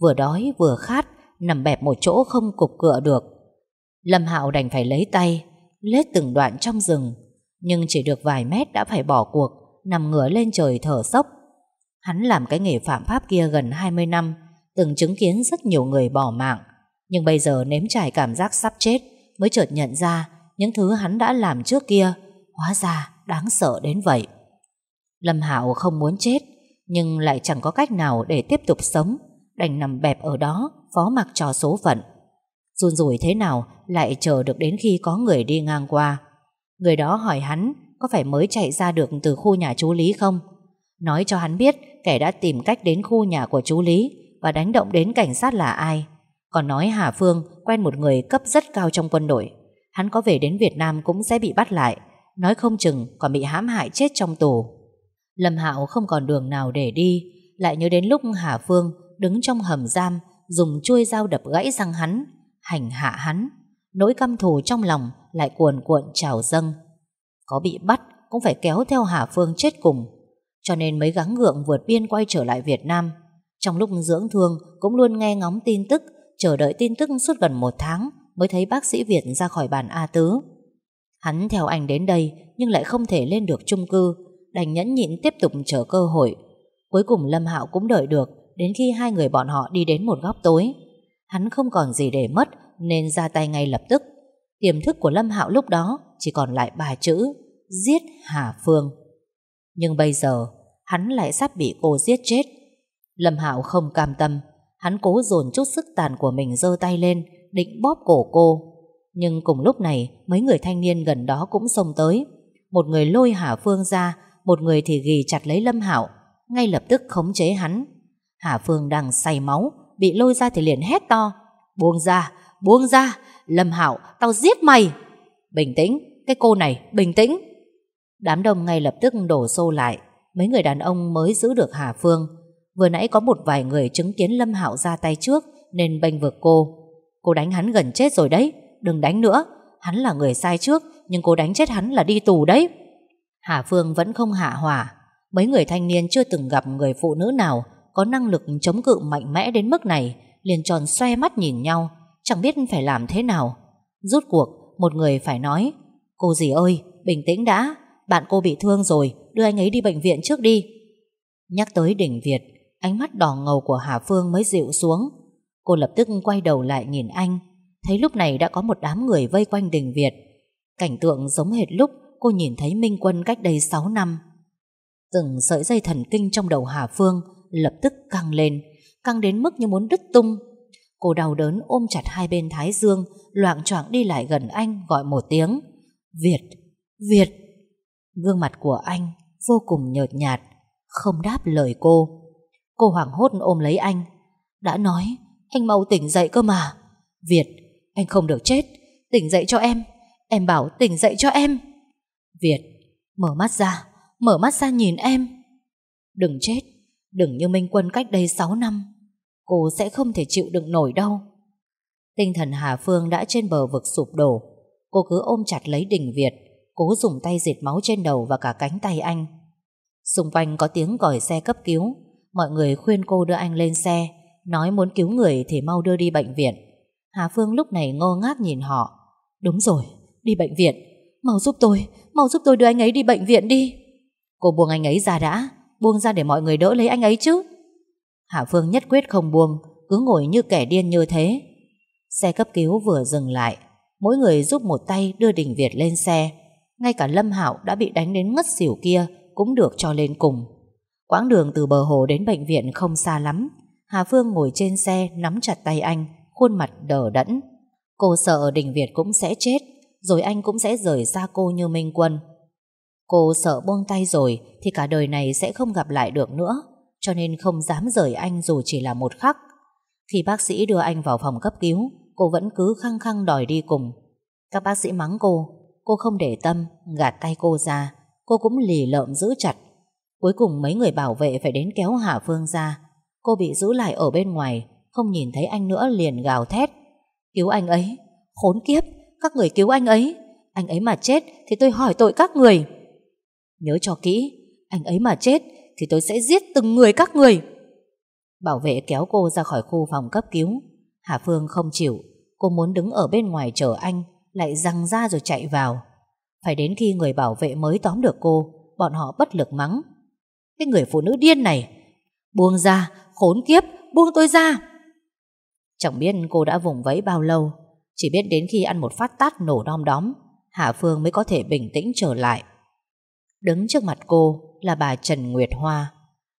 vừa đói vừa khát, nằm bẹp một chỗ không cục cựa được. Lâm Hạo đành phải lấy tay, lết từng đoạn trong rừng, nhưng chỉ được vài mét đã phải bỏ cuộc, nằm ngửa lên trời thở sốc. Hắn làm cái nghề phạm pháp kia gần 20 năm, từng chứng kiến rất nhiều người bỏ mạng. Nhưng bây giờ nếm trải cảm giác sắp chết mới chợt nhận ra những thứ hắn đã làm trước kia hóa ra đáng sợ đến vậy. Lâm Hạo không muốn chết, nhưng lại chẳng có cách nào để tiếp tục sống, đành nằm bẹp ở đó, phó mặc cho số phận. Run rủi thế nào lại chờ được đến khi có người đi ngang qua. Người đó hỏi hắn có phải mới chạy ra được từ khu nhà chú Lý không? Nói cho hắn biết kẻ đã tìm cách đến khu nhà của chú Lý và đánh động đến cảnh sát là ai. Còn nói Hà Phương quen một người cấp rất cao trong quân đội. Hắn có về đến Việt Nam cũng sẽ bị bắt lại. Nói không chừng còn bị hãm hại chết trong tù. Lâm Hạo không còn đường nào để đi. Lại nhớ đến lúc Hà Phương đứng trong hầm giam dùng chuôi dao đập gãy răng hắn, hành hạ hắn. Nỗi căm thù trong lòng lại cuồn cuộn trào dâng. Có bị bắt cũng phải kéo theo Hà Phương chết cùng. Cho nên mới gắng gượng vượt biên quay trở lại Việt Nam. Trong lúc dưỡng thương cũng luôn nghe ngóng tin tức, chờ đợi tin tức suốt gần một tháng mới thấy bác sĩ Việt ra khỏi bàn A Tứ. Hắn theo anh đến đây nhưng lại không thể lên được chung cư, đành nhẫn nhịn tiếp tục chờ cơ hội. Cuối cùng Lâm Hạo cũng đợi được đến khi hai người bọn họ đi đến một góc tối. Hắn không còn gì để mất nên ra tay ngay lập tức. Tiềm thức của Lâm Hạo lúc đó chỉ còn lại ba chữ giết Hà Phương. Nhưng bây giờ hắn lại sắp bị cô giết chết. Lâm Hạo không cam tâm, hắn cố dồn chút sức tàn của mình giơ tay lên, định bóp cổ cô. Nhưng cùng lúc này, mấy người thanh niên gần đó cũng xông tới. Một người lôi Hà Phương ra, một người thì ghi chặt lấy Lâm Hạo, ngay lập tức khống chế hắn. Hà Phương đang say máu, bị lôi ra thì liền hét to: "Buông ra, buông ra, Lâm Hạo, tao giết mày!" "Bình tĩnh, cái cô này, bình tĩnh." Đám đông ngay lập tức đổ xô lại, mấy người đàn ông mới giữ được Hà Phương. Vừa nãy có một vài người chứng kiến Lâm Hạo ra tay trước nên bênh vực cô. Cô đánh hắn gần chết rồi đấy, đừng đánh nữa. Hắn là người sai trước, nhưng cô đánh chết hắn là đi tù đấy. Hà Phương vẫn không hạ hỏa. Mấy người thanh niên chưa từng gặp người phụ nữ nào có năng lực chống cự mạnh mẽ đến mức này, liền tròn xoe mắt nhìn nhau, chẳng biết phải làm thế nào. Rút cuộc, một người phải nói, cô dì ơi, bình tĩnh đã, bạn cô bị thương rồi, đưa anh ấy đi bệnh viện trước đi. Nhắc tới đỉnh Việt, ánh mắt đỏ ngầu của Hà Phương mới dịu xuống. Cô lập tức quay đầu lại nhìn anh, thấy lúc này đã có một đám người vây quanh đỉnh Việt. Cảnh tượng giống hệt lúc cô nhìn thấy Minh Quân cách đây 6 năm. Từng sợi dây thần kinh trong đầu Hà Phương lập tức căng lên, căng đến mức như muốn đứt tung. Cô đau đớn ôm chặt hai bên thái dương, loạng choạng đi lại gần anh gọi một tiếng. Việt, Việt. Gương mặt của anh vô cùng nhợt nhạt, không đáp lời cô. Cô hoảng hốt ôm lấy anh. Đã nói, anh mau tỉnh dậy cơ mà. Việt, anh không được chết, tỉnh dậy cho em. Em bảo tỉnh dậy cho em. Việt, mở mắt ra, mở mắt ra nhìn em. Đừng chết, đừng như Minh Quân cách đây 6 năm. Cô sẽ không thể chịu đựng nổi đâu. Tinh thần Hà Phương đã trên bờ vực sụp đổ. Cô cứ ôm chặt lấy đỉnh Việt, cố dùng tay diệt máu trên đầu và cả cánh tay anh. Xung quanh có tiếng còi xe cấp cứu, mọi người khuyên cô đưa anh lên xe, nói muốn cứu người thì mau đưa đi bệnh viện. Hà Phương lúc này ngơ ngác nhìn họ. Đúng rồi, đi bệnh viện. Mau giúp tôi, mau giúp tôi đưa anh ấy đi bệnh viện đi. Cô buông anh ấy ra đã, buông ra để mọi người đỡ lấy anh ấy chứ. Hà Phương nhất quyết không buông, cứ ngồi như kẻ điên như thế. Xe cấp cứu vừa dừng lại, mỗi người giúp một tay đưa Đình Việt lên xe. Ngay cả Lâm Hạo đã bị đánh đến ngất xỉu kia cũng được cho lên cùng. Quãng đường từ bờ hồ đến bệnh viện không xa lắm. Hà Phương ngồi trên xe nắm chặt tay anh, khuôn mặt đờ đẫn. Cô sợ Đình Việt cũng sẽ chết, rồi anh cũng sẽ rời xa cô như Minh Quân. Cô sợ buông tay rồi thì cả đời này sẽ không gặp lại được nữa, cho nên không dám rời anh dù chỉ là một khắc. Khi bác sĩ đưa anh vào phòng cấp cứu, cô vẫn cứ khăng khăng đòi đi cùng. Các bác sĩ mắng cô, cô không để tâm, gạt tay cô ra, cô cũng lì lợm giữ chặt. Cuối cùng mấy người bảo vệ phải đến kéo Hà Phương ra. Cô bị giữ lại ở bên ngoài, không nhìn thấy anh nữa liền gào thét. Cứu anh ấy, khốn kiếp, các người cứu anh ấy. Anh ấy mà chết thì tôi hỏi tội các người. Nhớ cho kỹ, anh ấy mà chết thì tôi sẽ giết từng người các người. Bảo vệ kéo cô ra khỏi khu phòng cấp cứu. Hà Phương không chịu, cô muốn đứng ở bên ngoài chờ anh, lại răng ra rồi chạy vào. Phải đến khi người bảo vệ mới tóm được cô, bọn họ bất lực mắng. Cái người phụ nữ điên này, buông ra, khốn kiếp, buông tôi ra. Chẳng biết cô đã vùng vẫy bao lâu, chỉ biết đến khi ăn một phát tát nổ đom đóm, Hà Phương mới có thể bình tĩnh trở lại. Đứng trước mặt cô là bà Trần Nguyệt Hoa.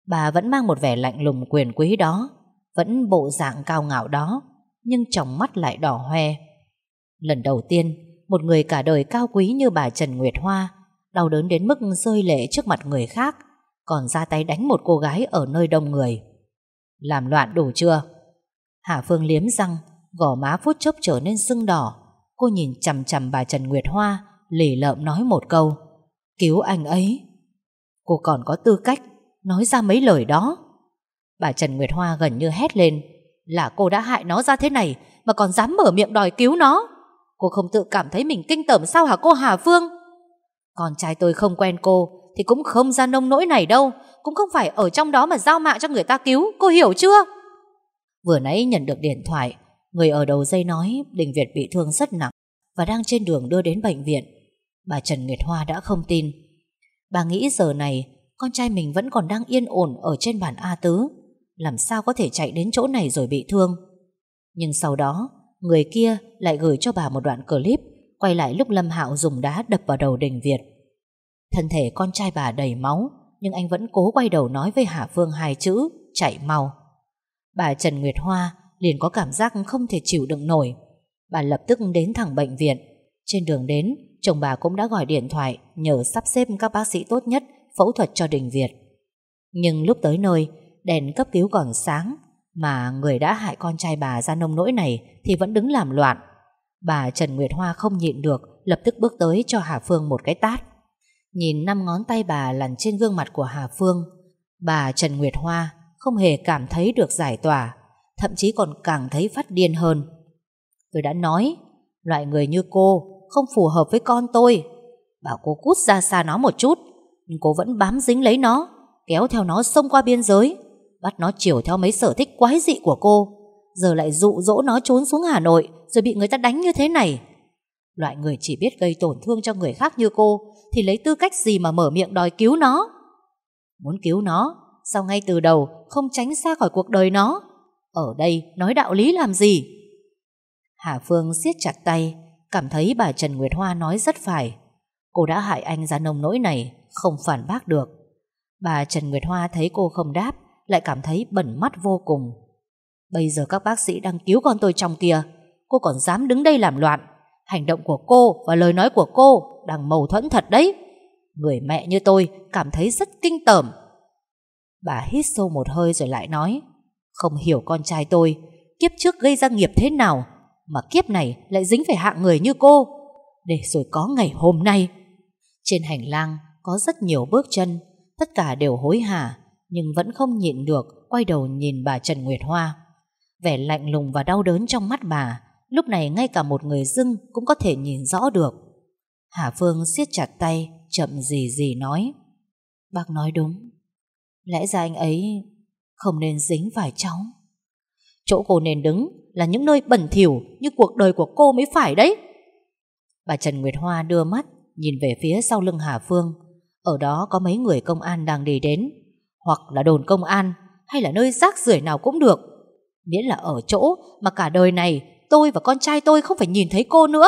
Bà vẫn mang một vẻ lạnh lùng quyền quý đó, vẫn bộ dạng cao ngạo đó, nhưng trong mắt lại đỏ hoe. Lần đầu tiên, một người cả đời cao quý như bà Trần Nguyệt Hoa, đau đớn đến mức rơi lệ trước mặt người khác, còn ra tay đánh một cô gái ở nơi đông người. Làm loạn đủ chưa? Hà Phương liếm răng, gò má phút chốc trở nên sưng đỏ. Cô nhìn chằm chằm bà Trần Nguyệt Hoa, lì lợm nói một câu. Cứu anh ấy. Cô còn có tư cách nói ra mấy lời đó. Bà Trần Nguyệt Hoa gần như hét lên. Là cô đã hại nó ra thế này mà còn dám mở miệng đòi cứu nó. Cô không tự cảm thấy mình kinh tởm sao hả cô Hà Phương? Con trai tôi không quen cô thì cũng không ra nông nỗi này đâu. Cũng không phải ở trong đó mà giao mạng cho người ta cứu. Cô hiểu chưa? Vừa nãy nhận được điện thoại, Người ở đầu dây nói Đình Việt bị thương rất nặng Và đang trên đường đưa đến bệnh viện Bà Trần Nguyệt Hoa đã không tin. Bà nghĩ giờ này Con trai mình vẫn còn đang yên ổn Ở trên bàn A Tứ. Làm sao có thể chạy đến chỗ này rồi bị thương? Nhưng sau đó Người kia lại gửi cho bà một đoạn clip Quay lại lúc Lâm Hạo dùng đá đập vào đầu Đình Việt. Thân thể con trai bà đầy máu Nhưng anh vẫn cố quay đầu nói với Hà Phương hai chữ Chạy mau. Bà Trần Nguyệt Hoa liền có cảm giác không thể chịu đựng nổi. Bà lập tức đến thẳng bệnh viện. Trên đường đến, chồng bà cũng đã gọi điện thoại nhờ sắp xếp các bác sĩ tốt nhất phẫu thuật cho Đình Việt. Nhưng lúc tới nơi, đèn cấp cứu còn sáng, mà người đã hại con trai bà ra nông nỗi này thì vẫn đứng làm loạn. Bà Trần Nguyệt Hoa không nhịn được, lập tức bước tới cho Hà Phương một cái tát. Nhìn năm ngón tay bà lằn trên gương mặt của Hà Phương, bà Trần Nguyệt Hoa không hề cảm thấy được giải tỏa, thậm chí còn càng thấy phát điên hơn. Tôi đã nói, loại người như cô không phù hợp với con tôi. Bảo cô cút ra xa nó một chút, nhưng cô vẫn bám dính lấy nó, kéo theo nó xông qua biên giới, bắt nó chiều theo mấy sở thích quái dị của cô, giờ lại dụ dỗ nó trốn xuống Hà Nội rồi bị người ta đánh như thế này. Loại người chỉ biết gây tổn thương cho người khác như cô thì lấy tư cách gì mà mở miệng đòi cứu nó? Muốn cứu nó Sao ngay từ đầu không tránh xa khỏi cuộc đời nó Ở đây nói đạo lý làm gì Hà Phương siết chặt tay Cảm thấy bà Trần Nguyệt Hoa nói rất phải. Cô đã hại anh ra nông nỗi này, Không phản bác được. Bà Trần Nguyệt Hoa thấy cô không đáp, Lại cảm thấy bẩn mắt vô cùng. Bây giờ các bác sĩ đang cứu con tôi trong kia, Cô còn dám đứng đây làm loạn. Hành động của cô và lời nói của cô Đang mâu thuẫn thật đấy. Người mẹ như tôi cảm thấy rất kinh tởm. Bà hít sâu một hơi rồi lại nói, Không hiểu con trai tôi, Kiếp trước gây ra nghiệp thế nào mà kiếp này lại dính phải hạng người như cô. Để rồi có ngày hôm nay, Trên hành lang Có rất nhiều bước chân, Tất cả đều hối hả, Nhưng vẫn không nhịn được Quay đầu nhìn bà Trần Nguyệt Hoa. Vẻ lạnh lùng và đau đớn trong mắt bà, Lúc này ngay cả một người dưng Cũng có thể nhìn rõ được. Hà Phương siết chặt tay, Chậm gì gì nói. Bác nói đúng. Lẽ ra anh ấy không nên dính phải cháu. Chỗ cô nên đứng là những nơi bẩn thỉu như cuộc đời của cô mới phải đấy. Bà Trần Nguyệt Hoa đưa mắt nhìn về phía sau lưng Hà Phương. Ở đó có mấy người công an đang đi đến. Hoặc là đồn công an hay là nơi rác rưởi nào cũng được. Miễn là ở chỗ mà cả đời này tôi và con trai tôi không phải nhìn thấy cô nữa.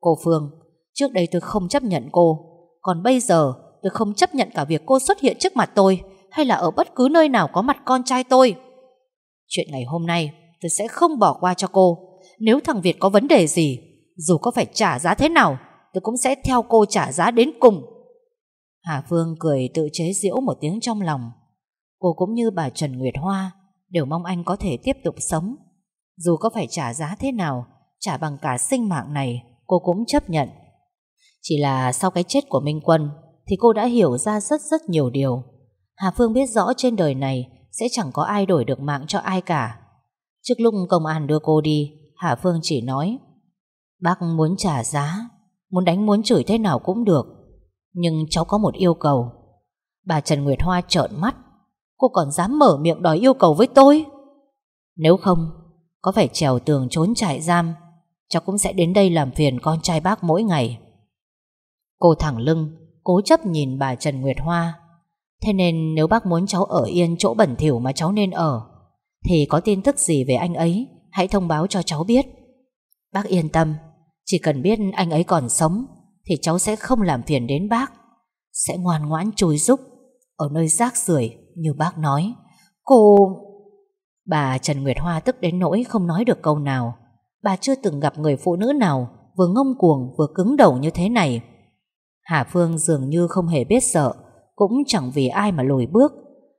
Cô Phương, trước đây tôi không chấp nhận cô. Còn bây giờ Tôi không chấp nhận cả việc cô xuất hiện trước mặt tôi hay là ở bất cứ nơi nào có mặt con trai tôi. Chuyện ngày hôm nay tôi sẽ không bỏ qua cho cô. Nếu thằng Việt có vấn đề gì, dù có phải trả giá thế nào, tôi cũng sẽ theo cô trả giá đến cùng. Hà Phương cười tự chế giễu một tiếng trong lòng. Cô cũng như bà Trần Nguyệt Hoa đều mong anh có thể tiếp tục sống. Dù có phải trả giá thế nào, trả bằng cả sinh mạng này, cô cũng chấp nhận. Chỉ là sau cái chết của Minh Quân, thì cô đã hiểu ra rất rất nhiều điều. Hà Phương biết rõ trên đời này sẽ chẳng có ai đổi được mạng cho ai cả. Trước lúc công an đưa cô đi, Hà Phương chỉ nói Bác muốn trả giá, muốn đánh muốn chửi thế nào cũng được. Nhưng cháu có một yêu cầu. Bà Trần Nguyệt Hoa trợn mắt. Cô còn dám mở miệng đòi yêu cầu với tôi? Nếu không, có phải trèo tường trốn trại giam, cháu cũng sẽ đến đây làm phiền con trai bác mỗi ngày. Cô thẳng lưng, cố chấp nhìn bà Trần Nguyệt Hoa. Thế nên nếu bác muốn cháu ở yên chỗ bẩn thỉu mà cháu nên ở, thì có tin tức gì về anh ấy, hãy thông báo cho cháu biết. Bác yên tâm, chỉ cần biết anh ấy còn sống, thì cháu sẽ không làm phiền đến bác. Sẽ ngoan ngoãn chui giúp Ở nơi rác rưởi như bác nói Cô... Bà Trần Nguyệt Hoa tức đến nỗi không nói được câu nào Bà chưa từng gặp người phụ nữ nào Vừa ngông cuồng vừa cứng đầu như thế này Hà Phương dường như không hề biết sợ cũng chẳng vì ai mà lùi bước.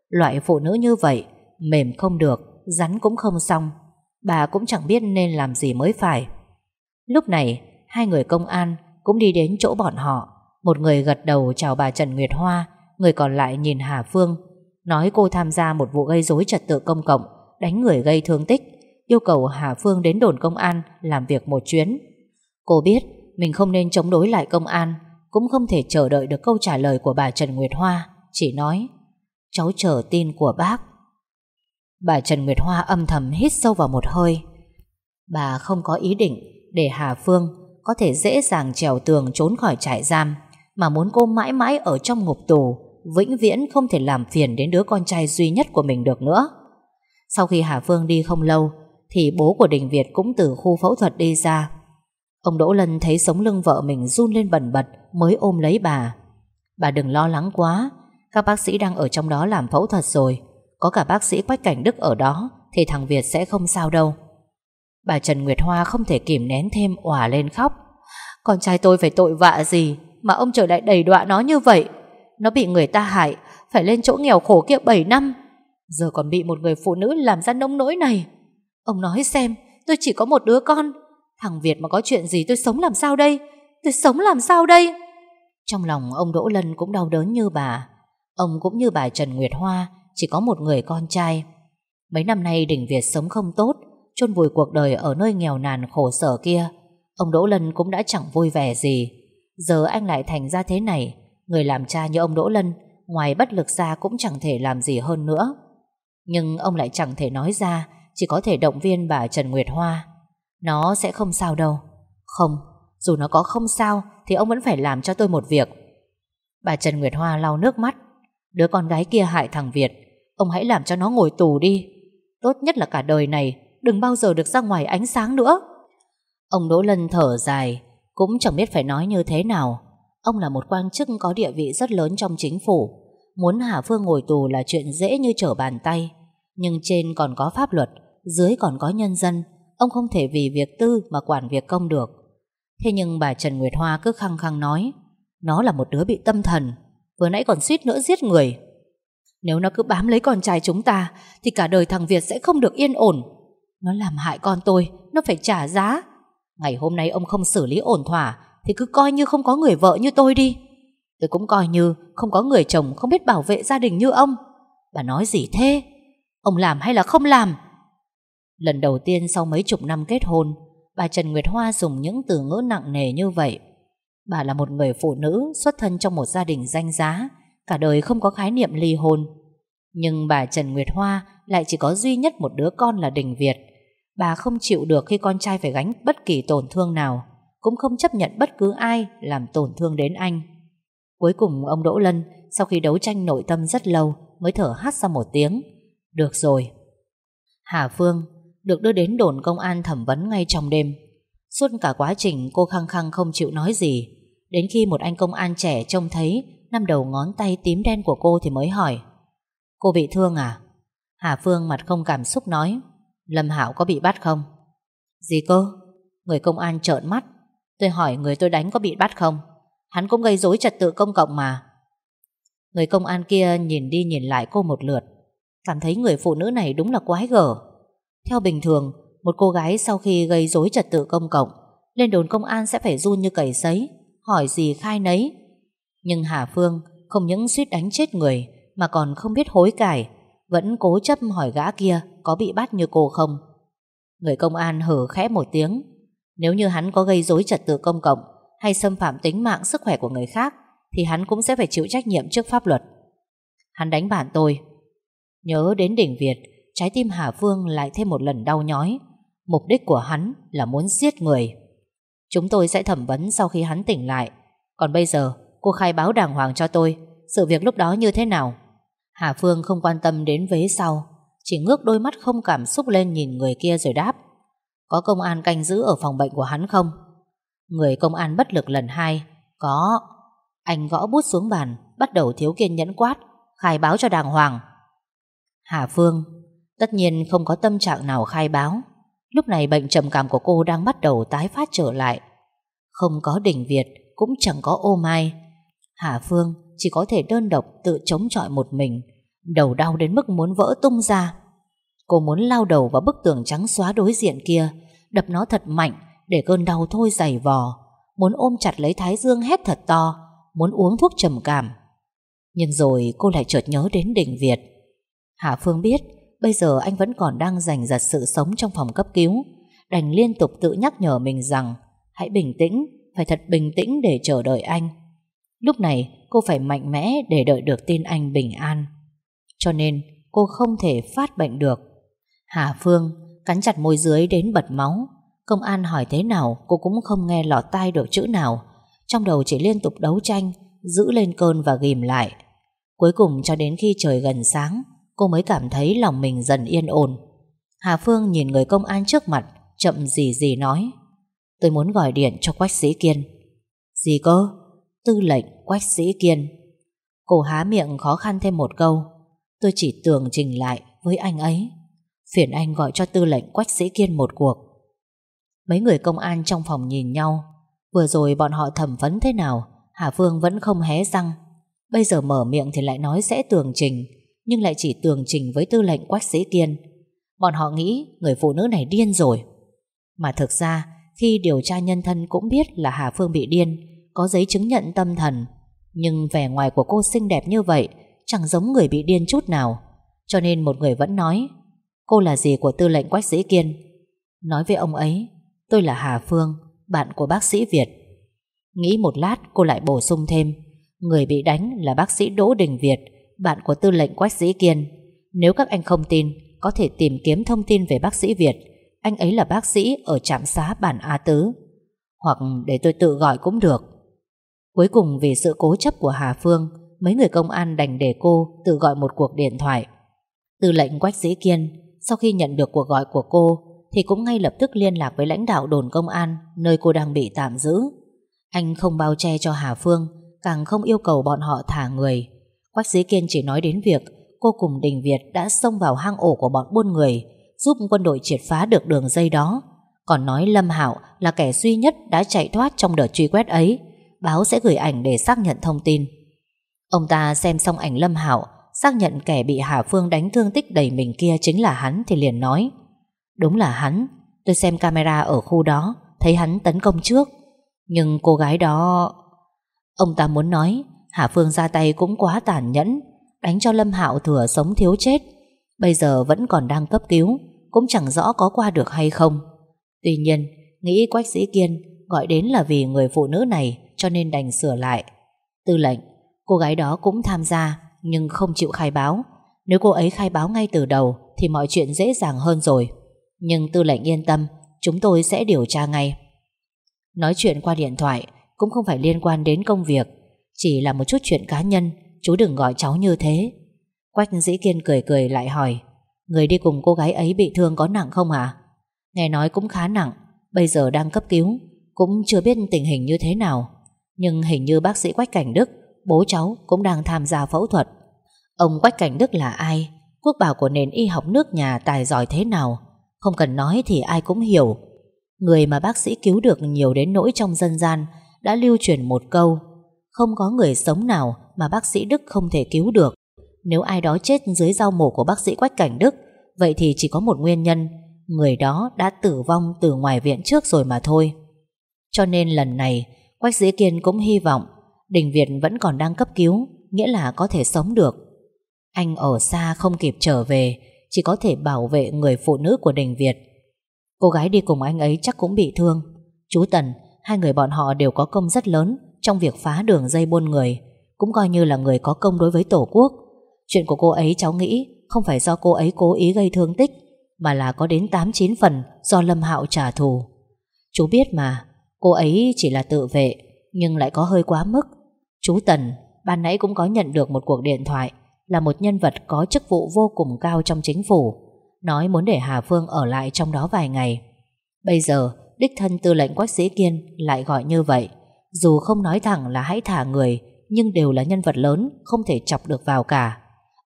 Loại phụ nữ như vậy, Mềm không được, Rắn cũng không xong. Bà cũng chẳng biết nên làm gì mới phải. Lúc này, Hai người công an cũng đi đến chỗ bọn họ. Một người gật đầu chào bà Trần Nguyệt Hoa, Người còn lại nhìn Hà Phương, Nói cô tham gia một vụ gây rối trật tự công cộng, Đánh người gây thương tích, Yêu cầu Hà Phương đến đồn công an Làm việc một chuyến. Cô biết mình không nên chống đối lại công an cũng không thể chờ đợi được câu trả lời của bà Trần Nguyệt Hoa, Chỉ nói, Cháu chờ tin của bác. Bà Trần Nguyệt Hoa âm thầm hít sâu vào một hơi. Bà không có ý định Để Hà Phương Có thể dễ dàng trèo tường trốn khỏi trại giam, Mà muốn cô mãi mãi ở trong ngục tù, Vĩnh viễn không thể làm phiền Đến đứa con trai duy nhất của mình được nữa. Sau khi Hà Phương đi không lâu, Thì bố của Đình Việt cũng từ khu phẫu thuật đi ra. Ông Đỗ Lân thấy sống lưng vợ mình run lên bần bật Mới ôm lấy bà. Bà đừng lo lắng quá, Các bác sĩ đang ở trong đó làm phẫu thuật rồi. Có cả bác sĩ Quách Cảnh Đức ở đó Thì thằng Việt sẽ không sao đâu. Bà Trần Nguyệt Hoa không thể kìm nén thêm òa lên khóc. Con trai tôi phải tội vạ gì Mà ông trời lại đầy đọa nó như vậy? Nó bị người ta hại, Phải lên chỗ nghèo khổ kia 7 năm. Giờ còn bị một người phụ nữ làm ra nông nỗi này. Ông nói xem, Tôi chỉ có một đứa con. Thằng Việt mà có chuyện gì tôi sống làm sao đây? Tôi sống làm sao đây? Trong lòng ông Đỗ Lân cũng đau đớn như bà. Ông cũng như bà Trần Nguyệt Hoa Chỉ có một người con trai. Mấy năm nay Đình Việt sống không tốt chôn vùi cuộc đời ở nơi nghèo nàn khổ sở kia. Ông Đỗ Lân cũng đã chẳng vui vẻ gì. Giờ anh lại thành ra thế này Người làm cha như ông Đỗ Lân Ngoài bất lực ra cũng chẳng thể làm gì hơn nữa. Nhưng ông lại chẳng thể nói ra Chỉ có thể động viên bà Trần Nguyệt Hoa. Nó sẽ không sao đâu. Không, dù nó có không sao, Thì ông vẫn phải làm cho tôi một việc. Bà Trần Nguyệt Hoa lau nước mắt. Đứa con gái kia hại thằng Việt. Ông hãy làm cho nó ngồi tù đi. Tốt nhất là cả đời này, Đừng bao giờ được ra ngoài ánh sáng nữa. Ông Đỗ Lân thở dài, Cũng chẳng biết phải nói như thế nào. Ông là một quan chức có địa vị rất lớn trong chính phủ. Muốn Hà Phương ngồi tù là chuyện dễ như trở bàn tay. Nhưng trên còn có pháp luật, Dưới còn có nhân dân. Ông không thể vì việc tư mà quản việc công được. Thế nhưng bà Trần Nguyệt Hoa cứ khăng khăng nói, Nó là một đứa bị tâm thần, Vừa nãy còn suýt nữa giết người. Nếu nó cứ bám lấy con trai chúng ta, Thì cả đời thằng Việt sẽ không được yên ổn. Nó làm hại con tôi, Nó phải trả giá. Ngày hôm nay ông không xử lý ổn thỏa, Thì cứ coi như không có người vợ như tôi đi. Tôi cũng coi như không có người chồng Không biết bảo vệ gia đình như ông. Bà nói gì thế? Ông làm hay là không làm? Lần đầu tiên sau mấy chục năm kết hôn Bà Trần Nguyệt Hoa dùng những từ ngữ nặng nề như vậy. Bà là một người phụ nữ, xuất thân trong một gia đình danh giá, Cả đời không có khái niệm ly hôn. Nhưng bà Trần Nguyệt Hoa lại chỉ có duy nhất một đứa con là Đình Việt. Bà không chịu được khi con trai phải gánh bất kỳ tổn thương nào, Cũng không chấp nhận bất cứ ai làm tổn thương đến anh. Cuối cùng ông Đỗ Lân, sau khi đấu tranh nội tâm rất lâu, mới thở hắt ra một tiếng. Được rồi. Hà Phương được đưa đến đồn công an thẩm vấn ngay trong đêm. Suốt cả quá trình, cô khăng khăng không chịu nói gì. Đến khi một anh công an trẻ trông thấy, năm đầu ngón tay tím đen của cô thì mới hỏi. Cô bị thương à? Hà Phương mặt không cảm xúc nói. Lâm Hảo có bị bắt không? Gì cơ? Người công an trợn mắt. Tôi hỏi người tôi đánh có bị bắt không? Hắn cũng gây rối trật tự công cộng mà. Người công an kia nhìn đi nhìn lại cô một lượt. Cảm thấy người phụ nữ này đúng là quái gở. Theo bình thường, một cô gái sau khi gây rối trật tự công cộng, lên đồn công an sẽ phải run như cầy sấy, hỏi gì khai nấy. Nhưng Hà Phương không những suýt đánh chết người, mà còn không biết hối cải, vẫn cố chấp hỏi gã kia có bị bắt như cô không. Người công an hở khẽ một tiếng, nếu như hắn có gây rối trật tự công cộng hay xâm phạm tính mạng sức khỏe của người khác, thì hắn cũng sẽ phải chịu trách nhiệm trước pháp luật. Hắn đánh bạn tôi. Nhớ đến đỉnh Việt, trái tim Hà Phương lại thêm một lần đau nhói. Mục đích của hắn là muốn giết người. Chúng tôi sẽ thẩm vấn sau khi hắn tỉnh lại. Còn bây giờ, cô khai báo đàng hoàng cho tôi sự việc lúc đó như thế nào. Hà Phương không quan tâm đến vế sau, chỉ ngước đôi mắt không cảm xúc lên nhìn người kia rồi đáp. Có công an canh giữ ở phòng bệnh của hắn không? Người công an bất lực lần hai. Có. Anh gõ bút xuống bàn Bắt đầu thiếu kiên nhẫn quát Khai báo cho đàng hoàng Hà Phương Tất nhiên không có tâm trạng nào khai báo. Lúc này bệnh trầm cảm của cô đang bắt đầu tái phát trở lại. Không có đỉnh Việt, Cũng chẳng có ô mai. Hà Phương chỉ có thể đơn độc tự chống chọi một mình, Đầu đau đến mức muốn vỡ tung ra. Cô muốn lao đầu vào bức tường trắng xóa đối diện kia, Đập nó thật mạnh Để cơn đau thôi dày vò. Muốn ôm chặt lấy thái dương hét thật to, Muốn uống thuốc trầm cảm. Nhưng rồi cô lại chợt nhớ đến đỉnh Việt. Hà Phương biết Bây giờ anh vẫn còn đang giành giật sự sống trong phòng cấp cứu. Đành liên tục tự nhắc nhở mình rằng, Hãy bình tĩnh, Phải thật bình tĩnh để chờ đợi anh. Lúc này, cô phải mạnh mẽ Để đợi được tin anh bình an. Cho nên, cô không thể phát bệnh được. Hà Phương cắn chặt môi dưới đến bật máu. Công an hỏi thế nào, Cô cũng không nghe lọt tai được chữ nào. Trong đầu chỉ liên tục đấu tranh, Giữ lên cơn và ghim lại. Cuối cùng cho đến khi trời gần sáng Cô mới cảm thấy lòng mình dần yên ổn. Hà Phương nhìn người công an trước mặt, Chậm gì gì nói, Tôi muốn gọi điện cho Quách Sĩ Kiên. Gì cơ? Tư lệnh Quách Sĩ Kiên. Cô há miệng khó khăn thêm một câu, Tôi chỉ tường trình lại với anh ấy. Phiền anh gọi cho tư lệnh Quách Sĩ Kiên một cuộc. Mấy người công an trong phòng nhìn nhau, Vừa rồi bọn họ thẩm vấn thế nào, Hà Phương vẫn không hé răng. Bây giờ mở miệng thì lại nói sẽ tường trình. Nhưng lại chỉ tường trình với tư lệnh Quách Sĩ Kiên. Bọn họ nghĩ người phụ nữ này điên rồi. Mà thực ra, Khi điều tra nhân thân cũng biết là Hà Phương bị điên, Có giấy chứng nhận tâm thần. Nhưng vẻ ngoài của cô xinh đẹp như vậy, Chẳng giống người bị điên chút nào. Cho nên một người vẫn nói, Cô là gì của tư lệnh Quách Sĩ Kiên? Nói với ông ấy, Tôi là Hà Phương, Bạn của bác sĩ Việt. Nghĩ một lát, cô lại bổ sung thêm, Người bị đánh là bác sĩ Đỗ Đình Việt bạn của tư lệnh Quách Sĩ Kiên. Nếu các anh không tin, Có thể tìm kiếm thông tin về bác sĩ Việt. Anh ấy là bác sĩ ở trạm xá bản A Tứ. Hoặc để tôi tự gọi cũng được. Cuối cùng vì sự cố chấp của Hà Phương, Mấy người công an đành để cô Tự gọi một cuộc điện thoại. Tư lệnh Quách Sĩ Kiên, Sau khi nhận được cuộc gọi của cô, Thì cũng ngay lập tức liên lạc với lãnh đạo đồn công an Nơi cô đang bị tạm giữ. Anh không bao che cho Hà Phương, Càng không yêu cầu bọn họ thả người. Quách Dĩ Kiên chỉ nói đến việc Cô cùng Đình Việt đã xông vào hang ổ của bọn buôn người, Giúp quân đội triệt phá được đường dây đó. Còn nói Lâm Hạo là kẻ duy nhất đã chạy thoát trong đợt truy quét ấy, Báo sẽ gửi ảnh để xác nhận thông tin. Ông ta xem xong ảnh Lâm Hạo, Xác nhận kẻ bị Hà Phương đánh thương tích đầy mình kia Chính là hắn thì liền nói, Đúng là hắn, Tôi xem camera ở khu đó, Thấy hắn tấn công trước. Nhưng cô gái đó Ông ta muốn nói Hà Phương ra tay cũng quá tàn nhẫn, Đánh cho Lâm Hạo thừa sống thiếu chết. Bây giờ vẫn còn đang cấp cứu, Cũng chẳng rõ có qua được hay không. Tuy nhiên, Nghĩ Quách Sĩ Kiên Gọi đến là vì người phụ nữ này Cho nên đành sửa lại. Tư lệnh, Cô gái đó cũng tham gia, Nhưng không chịu khai báo. Nếu cô ấy khai báo ngay từ đầu, Thì mọi chuyện dễ dàng hơn rồi. Nhưng tư lệnh yên tâm, Chúng tôi sẽ điều tra ngay. Nói chuyện qua điện thoại Cũng không phải liên quan đến công việc. Chỉ là một chút chuyện cá nhân, Chú đừng gọi cháu như thế. Quách dĩ kiên cười cười lại hỏi, Người đi cùng cô gái ấy bị thương có nặng không à Nghe nói cũng khá nặng, Bây giờ đang cấp cứu, Cũng chưa biết tình hình như thế nào. Nhưng hình như bác sĩ Quách Cảnh Đức, Bố cháu cũng đang tham gia phẫu thuật. Ông Quách Cảnh Đức là ai? Quốc bảo của nền y học nước nhà tài giỏi thế nào? Không cần nói thì ai cũng hiểu. Người mà bác sĩ cứu được nhiều đến nỗi trong dân gian, Đã lưu truyền một câu không có người sống nào Mà bác sĩ Đức không thể cứu được. Nếu ai đó chết dưới dao mổ của bác sĩ Quách Cảnh Đức, Vậy thì chỉ có một nguyên nhân. Người đó đã tử vong từ ngoài viện trước rồi mà thôi. Cho nên lần này, Quách Dĩ Kiên cũng hy vọng Đình Việt vẫn còn đang cấp cứu, Nghĩa là có thể sống được. Anh ở xa không kịp trở về, Chỉ có thể bảo vệ người phụ nữ của Đình Việt. Cô gái đi cùng anh ấy chắc cũng bị thương. Chú Tần, Hai người bọn họ đều có công rất lớn. Trong việc phá đường dây buôn người, Cũng coi như là người có công đối với Tổ quốc. Chuyện của cô ấy cháu nghĩ Không phải do cô ấy cố ý gây thương tích, Mà là có đến 8-9 phần Do Lâm Hạo trả thù. Chú biết mà, Cô ấy chỉ là tự vệ, Nhưng lại có hơi quá mức. Chú Tần, Ban nãy cũng có nhận được một cuộc điện thoại, Là một nhân vật có chức vụ vô cùng cao trong chính phủ, Nói muốn để Hà Phương ở lại trong đó vài ngày. Bây giờ, Đích thân tư lệnh Quách Sĩ Kiên Lại gọi như vậy. Dù không nói thẳng là hãy thả người Nhưng đều là nhân vật lớn Không thể chọc được vào cả.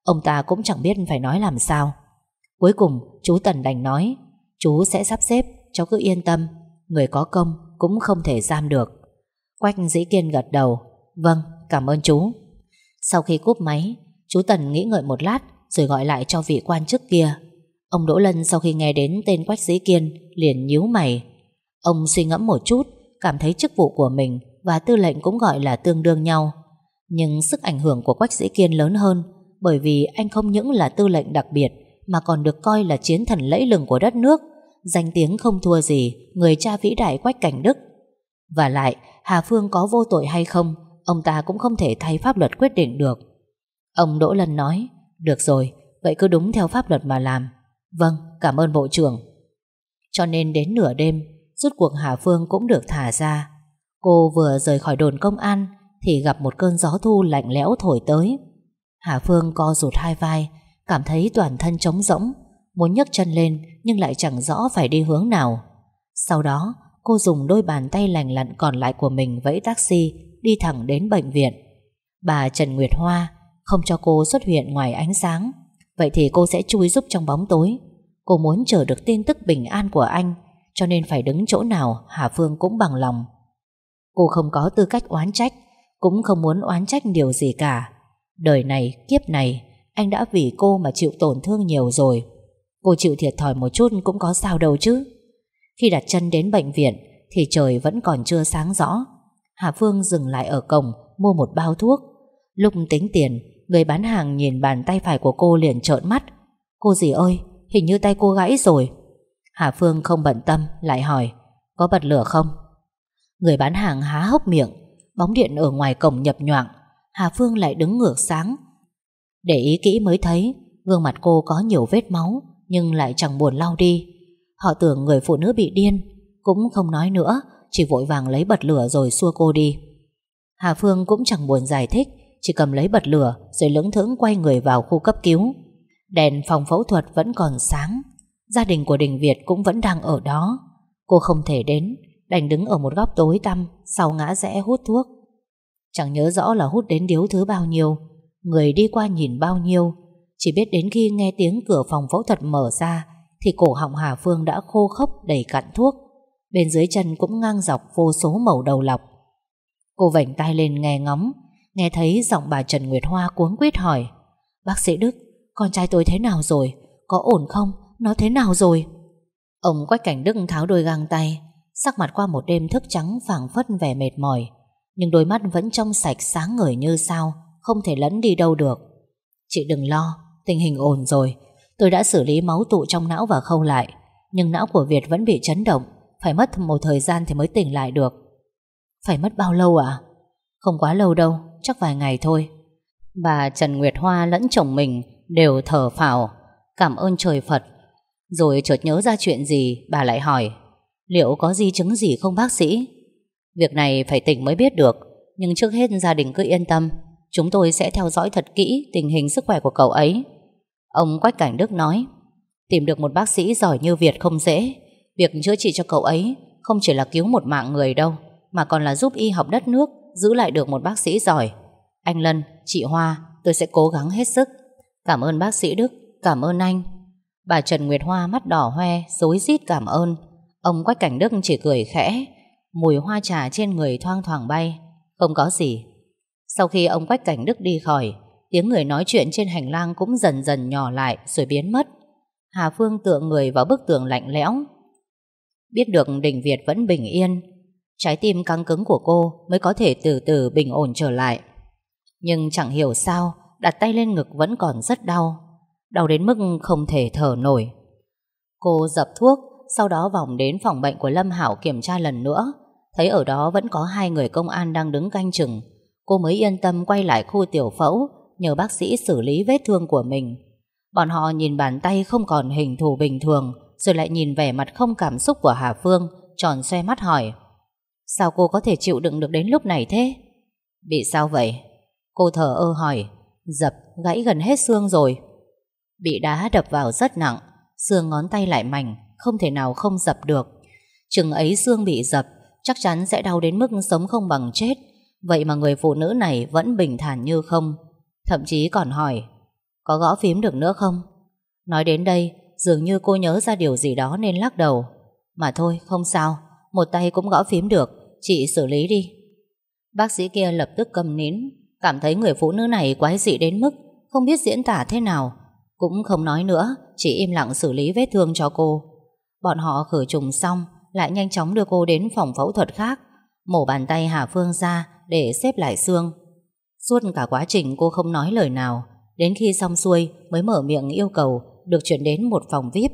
Ông ta cũng chẳng biết phải nói làm sao. Cuối cùng chú Tần đành nói Chú sẽ sắp xếp Cháu cứ yên tâm Người có công cũng không thể giam được. Quách dĩ kiên gật đầu Vâng cảm ơn chú. Sau khi cúp máy Chú Tần nghĩ ngợi một lát Rồi gọi lại cho vị quan chức kia. Ông Đỗ Lân sau khi nghe đến tên Quách Dĩ Kiên liền nhíu mày. Ông suy ngẫm một chút, cảm thấy chức vụ của mình và tư lệnh cũng gọi là tương đương nhau. Nhưng sức ảnh hưởng của Quách Dĩ Kiên lớn hơn bởi vì anh không những là tư lệnh đặc biệt mà còn được coi là chiến thần lẫy lừng của đất nước, danh tiếng không thua gì người cha vĩ đại Quách Cảnh Đức. Và lại, Hà Phương có vô tội hay không, ông ta cũng không thể thay pháp luật quyết định được. Ông Đỗ Lân nói, được rồi, vậy cứ đúng theo pháp luật mà làm. Vâng, cảm ơn Bộ trưởng. Cho nên đến nửa đêm, rút cuộc Hà Phương cũng được thả ra. Cô vừa rời khỏi đồn công an thì gặp một cơn gió thu lạnh lẽo thổi tới. Hà Phương co rụt hai vai, cảm thấy toàn thân trống rỗng, muốn nhấc chân lên nhưng lại chẳng rõ phải đi hướng nào. Sau đó, cô dùng đôi bàn tay lành lặn còn lại của mình vẫy taxi đi thẳng đến bệnh viện. Bà Trần Nguyệt Hoa không cho cô xuất hiện ngoài ánh sáng Vậy thì cô sẽ chui giúp trong bóng tối Cô muốn chờ được tin tức bình an của anh Cho nên phải đứng chỗ nào Hà Phương cũng bằng lòng Cô không có tư cách oán trách Cũng không muốn oán trách điều gì cả. Đời này, kiếp này Anh đã vì cô mà chịu tổn thương nhiều rồi. Cô chịu thiệt thòi một chút Cũng có sao đâu chứ. Khi đặt chân đến bệnh viện Thì trời vẫn còn chưa sáng rõ. Hà Phương dừng lại ở cổng Mua một bao thuốc. Lúc tính tiền Người bán hàng nhìn bàn tay phải của cô liền trợn mắt. Cô gì ơi Hình như tay cô gãy rồi. Hà Phương không bận tâm lại hỏi Có bật lửa không? Người bán hàng há hốc miệng, Bóng điện ở ngoài cổng nhập nhoạng, Hà Phương lại đứng ngược sáng. Để ý kỹ mới thấy, Gương mặt cô có nhiều vết máu, Nhưng lại chẳng buồn lau đi. Họ tưởng người phụ nữ bị điên, Cũng không nói nữa, Chỉ vội vàng lấy bật lửa rồi xua cô đi. Hà Phương cũng chẳng buồn giải thích, chỉ cầm lấy bật lửa Rồi lững thững quay người vào khu cấp cứu. Đèn phòng phẫu thuật vẫn còn sáng, Gia đình của Đình Việt cũng vẫn đang ở đó. Cô không thể đến Đành đứng ở một góc tối tăm, Sau ngã rẽ hút thuốc. Chẳng nhớ rõ là hút đến điếu thứ bao nhiêu, Người đi qua nhìn bao nhiêu. Chỉ biết đến khi nghe tiếng cửa phòng phẫu thuật mở ra, Thì cổ họng Hà Phương đã khô khốc đầy cặn thuốc. Bên dưới chân cũng ngang dọc vô số màu đầu lọc. Cô vảnh tay lên nghe ngóng, Nghe thấy giọng bà Trần Nguyệt Hoa cuống quýt hỏi, Bác sĩ Đức, Con trai tôi thế nào rồi? Có ổn không? Nó thế nào rồi? Ông Quách Cảnh Đức tháo đôi găng tay. Sắc mặt qua một đêm thức trắng phảng phất vẻ mệt mỏi Nhưng đôi mắt vẫn trong sạch sáng ngời như sao Không thể lẫn đi đâu được. Chị đừng lo Tình hình ổn rồi. Tôi đã xử lý máu tụ trong não và khâu lại Nhưng não của Việt vẫn bị chấn động Phải mất một thời gian thì mới tỉnh lại được. Phải mất bao lâu ạ? Không quá lâu đâu chắc vài ngày thôi. Bà Trần Nguyệt Hoa lẫn chồng mình đều thở phào, cảm ơn trời Phật. Rồi chợt nhớ ra chuyện gì, bà lại hỏi, liệu có di chứng gì không bác sĩ? Việc này phải tỉnh mới biết được, nhưng trước hết gia đình cứ yên tâm, chúng tôi sẽ theo dõi thật kỹ tình hình sức khỏe của cậu ấy. Ông Quách Cảnh Đức nói, tìm được một bác sĩ giỏi như Việt không dễ, việc chữa trị cho cậu ấy không chỉ là cứu một mạng người đâu, mà còn là giúp y học đất nước giữ lại được một bác sĩ giỏi. Anh Lân, chị Hoa, tôi sẽ cố gắng hết sức. Cảm ơn bác sĩ Đức, cảm ơn anh. Bà Trần Nguyệt Hoa mắt đỏ hoe, dối rít cảm ơn. Ông Quách Cảnh Đức chỉ cười khẽ, mùi hoa trà trên người thoang thoảng bay. Không có gì. Sau khi ông Quách Cảnh Đức đi khỏi, tiếng người nói chuyện trên hành lang cũng dần dần nhỏ lại rồi biến mất. Hà Phương tựa người vào bức tường lạnh lẽo. Biết được Đình Việt vẫn bình yên, Trái tim căng cứng của cô mới có thể từ từ bình ổn trở lại. Nhưng chẳng hiểu sao, đặt tay lên ngực vẫn còn rất đau. Đau đến mức không thể thở nổi. Cô dập thuốc, sau đó vòng đến phòng bệnh của Lâm Hảo kiểm tra lần nữa. Thấy ở đó vẫn có hai người công an đang đứng canh chừng. Cô mới yên tâm quay lại khu tiểu phẫu, nhờ bác sĩ xử lý vết thương của mình. Bọn họ nhìn bàn tay không còn hình thù bình thường, rồi lại nhìn vẻ mặt không cảm xúc của Hà Phương, tròn xoe mắt hỏi. Sao cô có thể chịu đựng được đến lúc này thế? Bị sao vậy? Cô thở ơ hỏi Dập gãy gần hết xương rồi Bị đá đập vào rất nặng Xương ngón tay lại mảnh không thể nào không dập được. Chừng ấy xương bị dập, Chắc chắn sẽ đau đến mức sống không bằng chết. Vậy mà người phụ nữ này vẫn bình thản như không. Thậm chí còn hỏi, Có gõ phím được nữa không? Nói đến đây, Dường như cô nhớ ra điều gì đó nên lắc đầu. Mà thôi, không sao, Một tay cũng gõ phím được, Chị xử lý đi. Bác sĩ kia lập tức cầm nín, Cảm thấy người phụ nữ này quái dị đến mức Không biết diễn tả thế nào. Cũng không nói nữa, Chỉ im lặng xử lý vết thương cho cô. Bọn họ khử trùng xong, Lại nhanh chóng đưa cô đến phòng phẫu thuật khác. Mổ bàn tay Hà Phương ra Để xếp lại xương. Suốt cả quá trình cô không nói lời nào, Đến khi xong xuôi mới mở miệng yêu cầu Được chuyển đến một phòng VIP.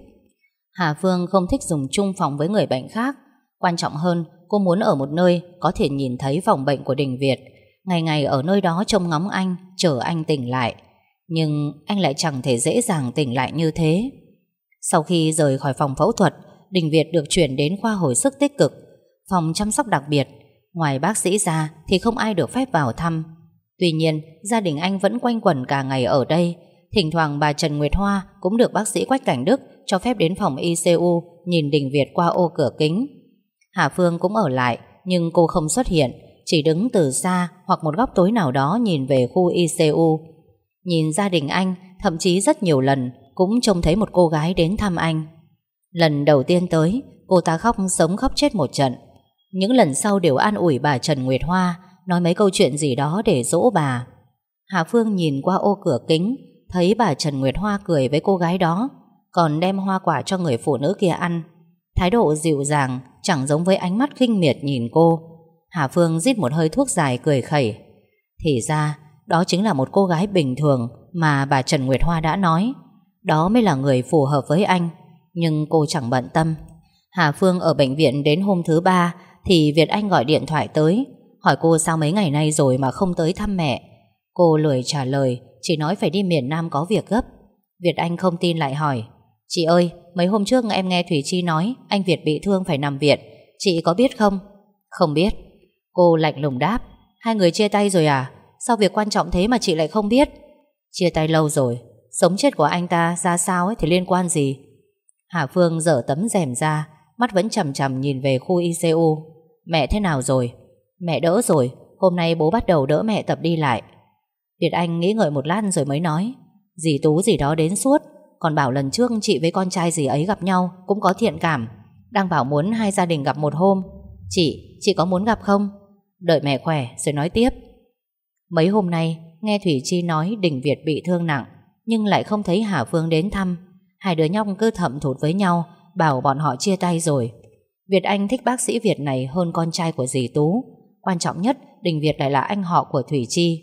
Hà Phương không thích dùng chung phòng với người bệnh khác. Quan trọng hơn, Cô muốn ở một nơi có thể nhìn thấy phòng bệnh của Đình Việt. Ngày ngày ở nơi đó trông ngóng anh, Chờ anh tỉnh lại. Nhưng anh lại chẳng thể dễ dàng tỉnh lại như thế. Sau khi rời khỏi phòng phẫu thuật, Đình Việt được chuyển đến khoa hồi sức tích cực. Phòng chăm sóc đặc biệt, Ngoài bác sĩ ra thì không ai được phép vào thăm. Tuy nhiên, gia đình anh vẫn quanh quẩn cả ngày ở đây. Thỉnh thoảng bà Trần Nguyệt Hoa Cũng được bác sĩ Quách Cảnh Đức Cho phép đến phòng ICU Nhìn Đình Việt qua ô cửa kính. Hà Phương cũng ở lại, Nhưng cô không xuất hiện, Chỉ đứng từ xa hoặc một góc tối nào đó Nhìn về khu ICU Nhìn gia đình anh, Thậm chí rất nhiều lần cũng trông thấy một cô gái đến thăm anh. Lần đầu tiên tới, Cô ta khóc sống khóc chết một trận. Những lần sau đều an ủi bà Trần Nguyệt Hoa, Nói mấy câu chuyện gì đó để dỗ bà. Hà Phương nhìn qua ô cửa kính, Thấy bà Trần Nguyệt Hoa cười với cô gái đó, Còn đem hoa quả cho người phụ nữ kia ăn. Thái độ dịu dàng, Chẳng giống với ánh mắt khinh miệt nhìn cô. Hà Phương rít một hơi thuốc dài cười khẩy. Thì ra, Đó chính là một cô gái bình thường Mà bà Trần Nguyệt Hoa đã nói. Đó mới là người phù hợp với anh, Nhưng cô chẳng bận tâm. Hà Phương ở bệnh viện đến hôm thứ ba Thì Việt Anh gọi điện thoại tới, Hỏi cô sao mấy ngày nay rồi mà không tới thăm mẹ. Cô lười trả lời, Chỉ nói phải đi miền Nam có việc gấp. Việt Anh không tin lại hỏi, Chị ơi, mấy hôm trước em nghe Thủy Chi nói Anh Việt bị thương phải nằm viện, Chị có biết không? Không biết. Cô lạnh lùng đáp, Hai người chia tay rồi à? Sao việc quan trọng thế mà chị lại không biết? Chia tay lâu rồi. Sống chết của anh ta ra sao ấy thì liên quan gì? Hà Phương dở tấm rèm ra Mắt vẫn chầm chầm nhìn về khu ICU Mẹ thế nào rồi? Mẹ đỡ rồi Hôm nay bố bắt đầu đỡ mẹ tập đi lại. Việt Anh nghĩ ngợi một lát rồi mới nói Dì Tú gì đó đến suốt Còn bảo lần trước chị với con trai dì ấy gặp nhau Cũng có thiện cảm Đang bảo muốn hai gia đình gặp một hôm. Chị, chị có muốn gặp không? Đợi mẹ khỏe rồi nói tiếp. Mấy hôm nay Nghe Thủy Chi nói Đình Việt bị thương nặng nhưng lại không thấy Hà Phương đến thăm. Hai đứa nhóc cứ thậm thụt với nhau, Bảo bọn họ chia tay rồi. Việt Anh thích bác sĩ Việt này hơn con trai của dì Tú. Quan trọng nhất, Đình Việt lại là anh họ của Thủy Chi.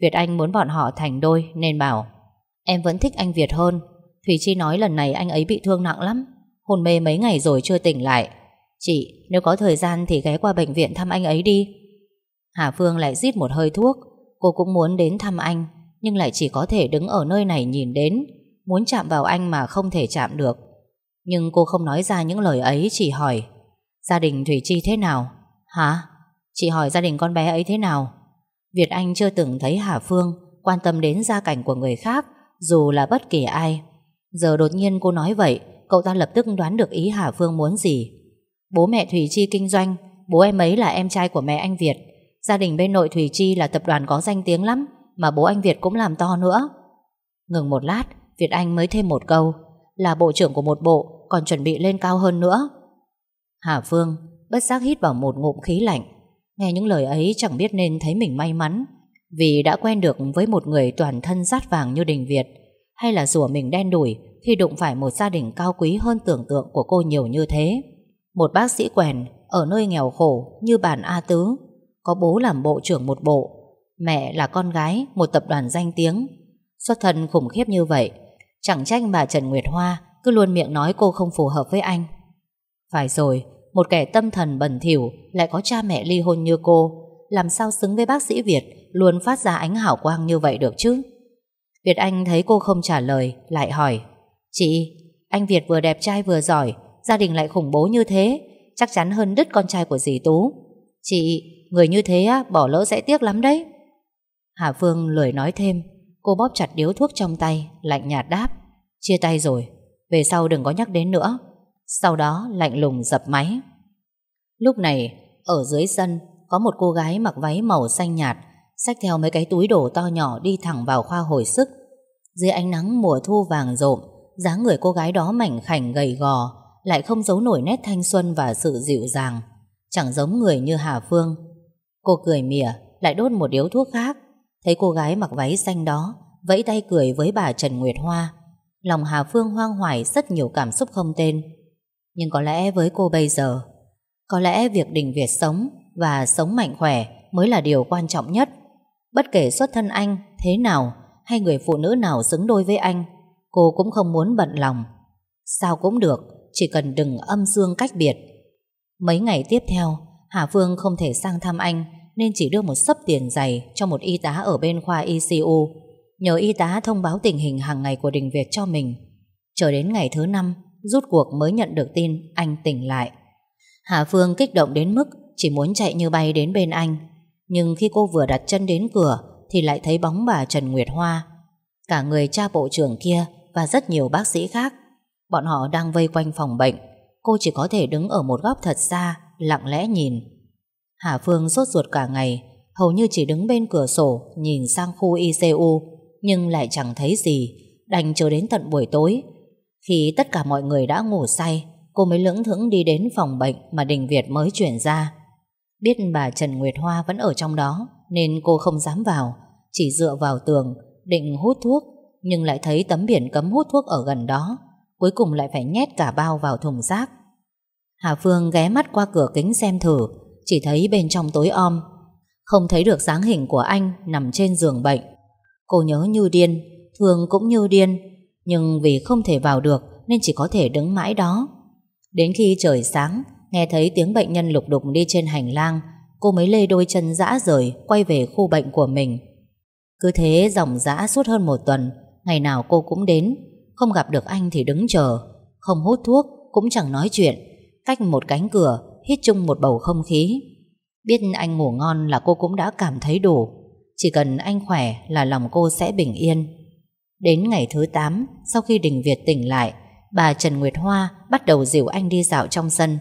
Việt Anh muốn bọn họ thành đôi, Nên bảo, Em vẫn thích anh Việt hơn. Thủy Chi nói lần này anh ấy bị thương nặng lắm, Hôn mê mấy ngày rồi chưa tỉnh lại. Chị, nếu có thời gian thì ghé qua bệnh viện thăm anh ấy đi. Hà Phương lại rít một hơi thuốc. Cô cũng muốn đến thăm anh. Nhưng lại chỉ có thể đứng ở nơi này nhìn đến, Muốn chạm vào anh mà không thể chạm được. Nhưng cô không nói ra những lời ấy, Chỉ hỏi, Gia đình Thủy Chi thế nào? Hả? Chị hỏi gia đình con bé ấy thế nào? Việt Anh chưa từng thấy Hà Phương Quan tâm đến gia cảnh của người khác, Dù là bất kỳ ai. Giờ đột nhiên cô nói vậy, Cậu ta lập tức đoán được ý Hà Phương muốn gì. Bố mẹ Thủy Chi kinh doanh, Bố em ấy là em trai của mẹ anh Việt. Gia đình bên nội Thủy Chi là tập đoàn có danh tiếng lắm mà bố anh Việt cũng làm to nữa. Ngừng một lát, Việt Anh mới thêm một câu, Là bộ trưởng của một bộ Còn chuẩn bị lên cao hơn nữa. Hà Phương bất giác hít vào một ngụm khí lạnh, Nghe những lời ấy chẳng biết nên thấy mình may mắn, Vì đã quen được với một người toàn thân rát vàng như Đình Việt, Hay là rủa mình đen đủi Khi đụng phải một gia đình cao quý hơn tưởng tượng của cô nhiều như thế. Một bác sĩ quèn Ở nơi nghèo khổ như bản A Tứ, Có bố làm bộ trưởng một bộ Mẹ là con gái Một tập đoàn danh tiếng Xuất thân khủng khiếp như vậy Chẳng trách bà Trần Nguyệt Hoa Cứ luôn miệng nói cô không phù hợp với anh Phải rồi một kẻ tâm thần bẩn thỉu lại có cha mẹ ly hôn như cô, làm sao xứng với bác sĩ Việt luôn phát ra ánh hào quang như vậy được chứ? Việt Anh thấy cô không trả lời, lại hỏi Chị, anh Việt vừa đẹp trai vừa giỏi, gia đình lại khủng bố như thế, chắc chắn hơn đứt con trai của dì Tú. Chị, người như thế á, bỏ lỡ sẽ tiếc lắm đấy. Hà Phương lười nói thêm, cô bóp chặt điếu thuốc trong tay, lạnh nhạt đáp. Chia tay rồi, về sau đừng có nhắc đến nữa. Sau đó lạnh lùng dập máy Lúc này Ở dưới sân có một cô gái mặc váy màu xanh nhạt, xách theo mấy cái túi đồ to nhỏ đi thẳng vào khoa hồi sức. Dưới ánh nắng mùa thu vàng rộm, dáng người cô gái đó mảnh khảnh gầy gò, lại không giấu nổi nét thanh xuân và sự dịu dàng, chẳng giống người như Hà Phương. Cô cười mỉa, lại đốt một điếu thuốc khác, thấy cô gái mặc váy xanh đó, vẫy tay cười với bà Trần Nguyệt Hoa. Lòng Hà Phương hoang hoài rất nhiều cảm xúc không tên. Nhưng có lẽ với cô bây giờ, có lẽ việc Đình Việt sống và sống mạnh khỏe mới là điều quan trọng nhất. Bất kể xuất thân anh thế nào hay người phụ nữ nào xứng đôi với anh, cô cũng không muốn bận lòng. Sao cũng được, chỉ cần đừng âm dương cách biệt. Mấy ngày tiếp theo, Hà Phương không thể sang thăm anh nên chỉ đưa một sấp tiền dày cho một y tá ở bên khoa ICU. Nhờ y tá thông báo tình hình hàng ngày của Đình Việt cho mình. Chờ đến ngày thứ năm, rút cuộc mới nhận được tin anh tỉnh lại. Hà Phương kích động đến mức chỉ muốn chạy như bay đến bên anh. Nhưng khi cô vừa đặt chân đến cửa thì lại thấy bóng bà Trần Nguyệt Hoa. Cả người cha bộ trưởng kia và rất nhiều bác sĩ khác. Bọn họ đang vây quanh phòng bệnh. Cô chỉ có thể đứng ở một góc thật xa, lặng lẽ nhìn. Hà Phương sốt ruột cả ngày, hầu như chỉ đứng bên cửa sổ nhìn sang khu ICU, nhưng lại chẳng thấy gì, đành chờ đến tận buổi tối. Khi tất cả mọi người đã ngủ say, cô mới lững thững đi đến phòng bệnh mà Đình Việt mới chuyển ra. Biết bà Trần Nguyệt Hoa vẫn ở trong đó, nên cô không dám vào, chỉ dựa vào tường, định hút thuốc, nhưng lại thấy tấm biển cấm hút thuốc ở gần đó, cuối cùng lại phải nhét cả bao vào thùng rác. Hà Phương ghé mắt qua cửa kính xem thử, chỉ thấy bên trong tối om, không thấy được dáng hình của anh nằm trên giường bệnh. Cô nhớ như điên, thường cũng như điên, nhưng vì không thể vào được nên chỉ có thể đứng mãi đó. Đến khi trời sáng, nghe thấy tiếng bệnh nhân lục đục đi trên hành lang, cô mới lê đôi chân dã rời quay về khu bệnh của mình. Cứ thế dòng dã suốt hơn một tuần, ngày nào cô cũng đến, không gặp được anh thì đứng chờ, không hút thuốc, cũng chẳng nói chuyện, cách một cánh cửa, hít chung một bầu không khí. Biết anh ngủ ngon là cô cũng đã cảm thấy đủ, chỉ cần anh khỏe là lòng cô sẽ bình yên. Đến ngày thứ 8, sau khi Đình Việt tỉnh lại, bà Trần Nguyệt Hoa bắt đầu dìu anh đi dạo trong sân.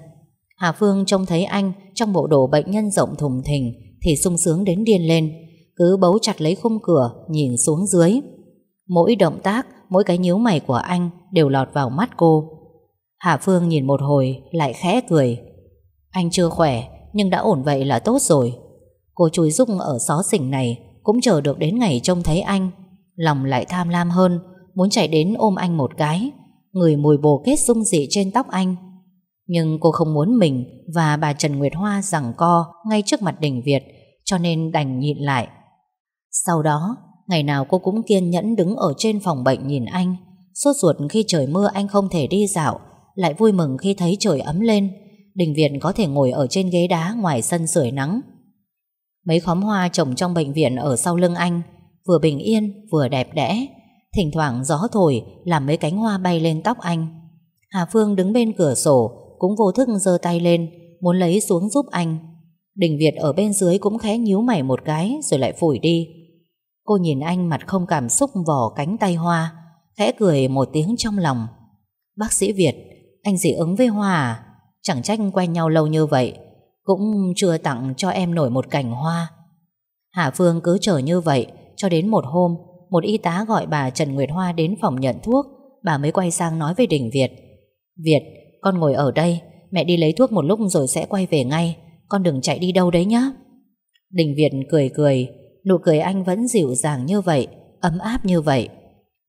Hà Phương trông thấy anh trong bộ đồ bệnh nhân rộng thùng thình thì sung sướng đến điên lên, cứ bấu chặt lấy khung cửa nhìn xuống dưới. Mỗi động tác, mỗi cái nhíu mày của anh đều lọt vào mắt cô. Hà Phương nhìn một hồi lại khẽ cười. Anh chưa khỏe nhưng đã ổn vậy là tốt rồi. Cô chui dung ở xó xỉnh này cũng chờ được đến ngày trông thấy anh. Lòng lại tham lam hơn, muốn chạy đến ôm anh một cái, người mùi bồ kết dung dị trên tóc anh. Nhưng cô không muốn mình và bà Trần Nguyệt Hoa giằng co ngay trước mặt đình Việt, cho nên đành nhịn lại. Sau đó, ngày nào cô cũng kiên nhẫn đứng ở trên phòng bệnh nhìn anh, sốt ruột khi trời mưa anh không thể đi dạo, lại vui mừng khi thấy trời ấm lên, Đình Việt có thể ngồi ở trên ghế đá ngoài sân sưởi nắng. Mấy khóm hoa trồng trong bệnh viện ở sau lưng anh, vừa bình yên vừa đẹp đẽ, thỉnh thoảng gió thổi làm mấy cánh hoa bay lên tóc anh. Hà Phương đứng bên cửa sổ cũng vô thức giơ tay lên, muốn lấy xuống giúp anh. Đình Việt ở bên dưới cũng khẽ nhíu mày một cái rồi lại phủi đi. Cô nhìn anh mặt không cảm xúc vỏ cánh tay hoa, khẽ cười một tiếng trong lòng. Bác sĩ Việt, anh dị ứng với hoa à? Chẳng trách quen nhau lâu như vậy, cũng chưa tặng cho em nổi một cành hoa. Hà Phương cứ chờ như vậy, cho đến một hôm, một y tá gọi bà Trần Nguyệt Hoa đến phòng nhận thuốc, bà mới quay sang nói với Đình Việt. Việt, con ngồi ở đây, mẹ đi lấy thuốc một lúc rồi sẽ quay về ngay, con đừng chạy đi đâu đấy nhá. Đình Việt cười cười, nụ cười anh vẫn dịu dàng như vậy, ấm áp như vậy.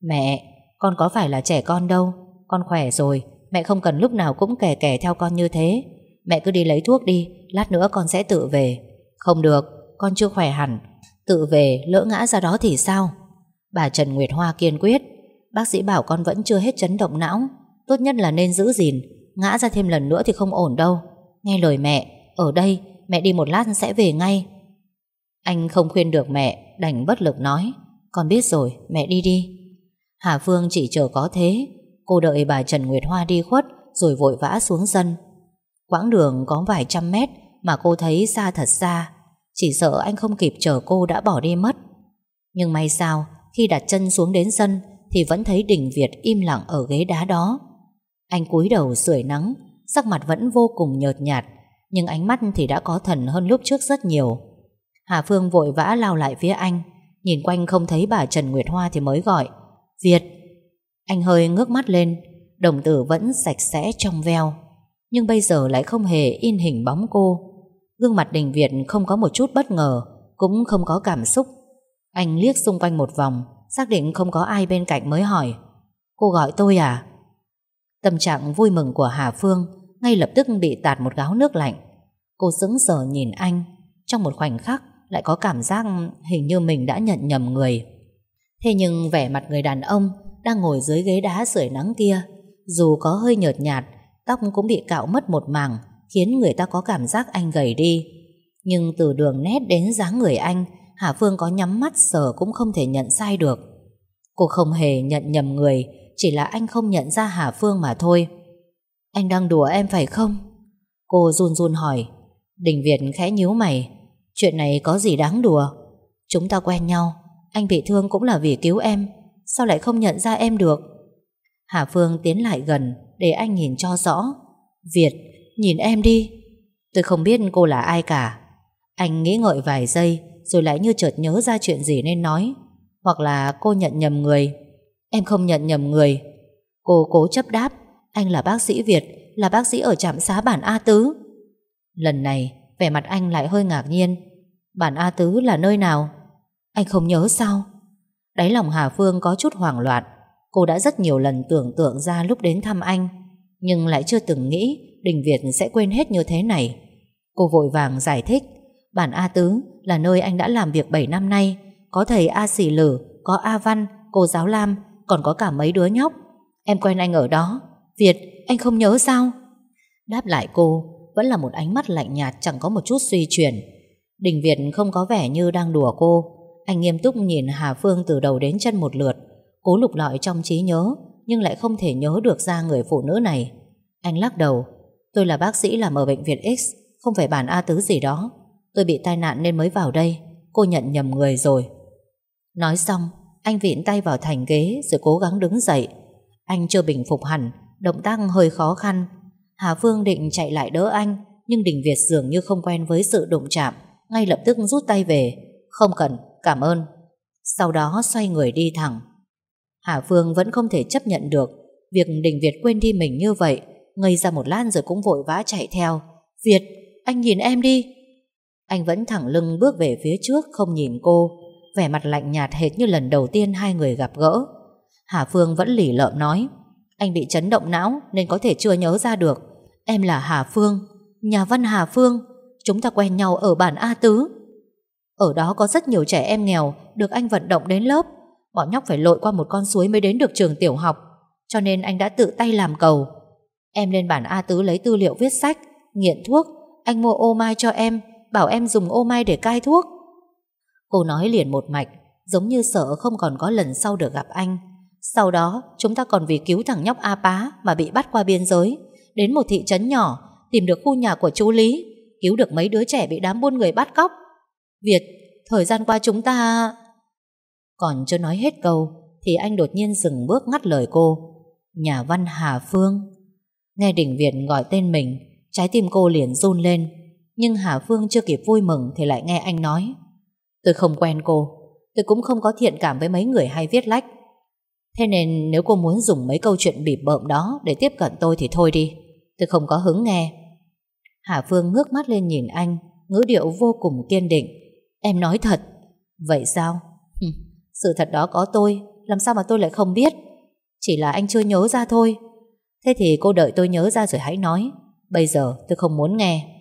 Mẹ, con có phải là trẻ con đâu, con khỏe rồi, mẹ không cần lúc nào cũng kè kè theo con như thế. Mẹ cứ đi lấy thuốc đi, lát nữa con sẽ tự về. Không được, con chưa khỏe hẳn, tự về lỡ ngã ra đó thì sao? Bà Trần Nguyệt Hoa kiên quyết, bác sĩ bảo con vẫn chưa hết chấn động não, tốt nhất là nên giữ gìn, ngã ra thêm lần nữa thì không ổn đâu. Nghe lời mẹ, ở đây mẹ đi một lát sẽ về ngay. Anh không khuyên được mẹ, đành bất lực nói, con biết rồi, mẹ đi đi. Hà Phương chỉ chờ có thế, cô đợi bà Trần Nguyệt Hoa đi khuất rồi vội vã xuống sân. Quãng đường có vài trăm mét mà cô thấy xa thật xa, chỉ sợ anh không kịp chờ cô đã bỏ đi mất. Nhưng may sao, khi đặt chân xuống đến sân thì vẫn thấy Đình Việt im lặng ở ghế đá đó. Anh cúi đầu sưởi nắng, sắc mặt vẫn vô cùng nhợt nhạt, Nhưng ánh mắt thì đã có thần hơn lúc trước rất nhiều Hà Phương vội vã lao lại phía anh Nhìn quanh không thấy bà Trần Nguyệt Hoa thì mới gọi Việt anh hơi ngước mắt lên, Đồng tử vẫn sạch sẽ trong veo. Nhưng bây giờ lại không hề in hình bóng cô. Gương mặt Đình Việt không có một chút bất ngờ, Cũng không có cảm xúc. Anh liếc xung quanh một vòng, Xác định không có ai bên cạnh mới hỏi, Cô gọi tôi à? Tâm trạng vui mừng của Hà Phương Ngay lập tức bị tạt một gáo nước lạnh. Cô sững sờ nhìn anh, Trong một khoảnh khắc Lại có cảm giác hình như mình đã nhận nhầm người. Thế nhưng vẻ mặt người đàn ông đang ngồi dưới ghế đá sưởi nắng kia. Dù có hơi nhợt nhạt, Tóc cũng bị cạo mất một mảng, Khiến người ta có cảm giác anh gầy đi. Nhưng từ đường nét đến dáng người anh, Hà Phương có nhắm mắt sờ cũng không thể nhận sai được. Cô không hề nhận nhầm người, Chỉ là anh không nhận ra Hà Phương mà thôi. Anh đang đùa em phải không? Cô run run hỏi. Đình Việt khẽ nhíu mày. Chuyện này có gì đáng đùa? Chúng ta quen nhau, Anh bị thương cũng là vì cứu em. Sao lại không nhận ra em được? Hà Phương tiến lại gần Để anh nhìn cho rõ. Việt, nhìn em đi. Tôi không biết cô là ai cả. Anh nghĩ ngợi vài giây Rồi lại như chợt nhớ ra chuyện gì nên nói. Hoặc là cô nhận nhầm người. Em không nhận nhầm người. Cô cố chấp đáp Anh là bác sĩ Việt Là bác sĩ ở trạm xá bản A Tứ. Lần này vẻ mặt anh lại hơi ngạc nhiên. Bản A Tứ là nơi nào? Anh không nhớ sao? Đáy lòng Hà Phương có chút hoảng loạn. Cô đã rất nhiều lần tưởng tượng ra lúc đến thăm anh Nhưng lại chưa từng nghĩ Đình Việt sẽ quên hết như thế này. Cô vội vàng giải thích Bản A Tứ là nơi anh đã làm việc 7 năm nay. Có thầy A Sỉ Lử Có A Văn, cô giáo Lam Còn có cả mấy đứa nhóc. Em quen anh ở đó. Việt, anh không nhớ sao? Đáp lại cô Vẫn là một ánh mắt lạnh nhạt chẳng có một chút suy chuyển. Đình Việt không có vẻ như đang đùa cô. Anh nghiêm túc nhìn Hà Phương từ đầu đến chân một lượt Cố lục lọi trong trí nhớ Nhưng lại không thể nhớ được ra người phụ nữ này. Anh lắc đầu Tôi là bác sĩ làm ở bệnh viện X Không phải bản A Tứ gì đó. Tôi bị tai nạn nên mới vào đây Cô nhận nhầm người rồi. Nói xong Anh vịn tay vào thành ghế Rồi cố gắng đứng dậy. Anh chưa bình phục hẳn Động tác hơi khó khăn. Hà Phương định chạy lại đỡ anh Nhưng Đình Việt dường như không quen với sự đụng chạm Ngay lập tức rút tay về. Không cần, cảm ơn. Sau đó xoay người đi thẳng. Hà Phương vẫn không thể chấp nhận được Việc Đình Việt quên đi mình như vậy Ngây ra một lát rồi cũng vội vã chạy theo. Việt, anh nhìn em đi. Anh vẫn thẳng lưng bước về phía trước Không nhìn cô. Vẻ mặt lạnh nhạt hệt như lần đầu tiên hai người gặp gỡ. Hà Phương vẫn lỉ lợm nói Anh bị chấn động não Nên có thể chưa nhớ ra được. Em là Hà Phương Nhà văn Hà Phương. Chúng ta quen nhau ở bản A Tứ. Ở đó có rất nhiều trẻ em nghèo Được anh vận động đến lớp. Bọn nhóc phải lội qua một con suối mới đến được trường tiểu học, Cho nên anh đã tự tay làm cầu. Em lên bản A Tứ lấy tư liệu viết sách, Nghiện thuốc. Anh mua ô mai cho em, Bảo em dùng ô mai để cai thuốc. Cô nói liền một mạch, Giống như sợ không còn có lần sau được gặp anh. Sau đó, chúng ta còn vì cứu thằng nhóc A Pá Mà bị bắt qua biên giới, Đến một thị trấn nhỏ, Tìm được khu nhà của chú Lý, Cứu được mấy đứa trẻ bị đám buôn người bắt cóc. Việt, thời gian qua chúng ta... Còn chưa nói hết câu Thì anh đột nhiên dừng bước ngắt lời cô. Nhà văn Hà Phương. Nghe Đình Việt gọi tên mình Trái tim cô liền run lên. Nhưng Hà Phương chưa kịp vui mừng Thì lại nghe anh nói. Tôi không quen cô Tôi cũng không có thiện cảm với mấy người hay viết lách. Thế nên nếu cô muốn dùng mấy câu chuyện bịp bợm đó Để tiếp cận tôi thì thôi đi Tôi không có hứng nghe. Hà Phương ngước mắt lên nhìn anh Ngữ điệu vô cùng kiên định. Em nói thật. Vậy sao? Sự thật đó có tôi Làm sao mà tôi lại không biết? Chỉ là anh chưa nhớ ra thôi. Thế thì cô đợi tôi nhớ ra rồi hãy nói. Bây giờ tôi không muốn nghe.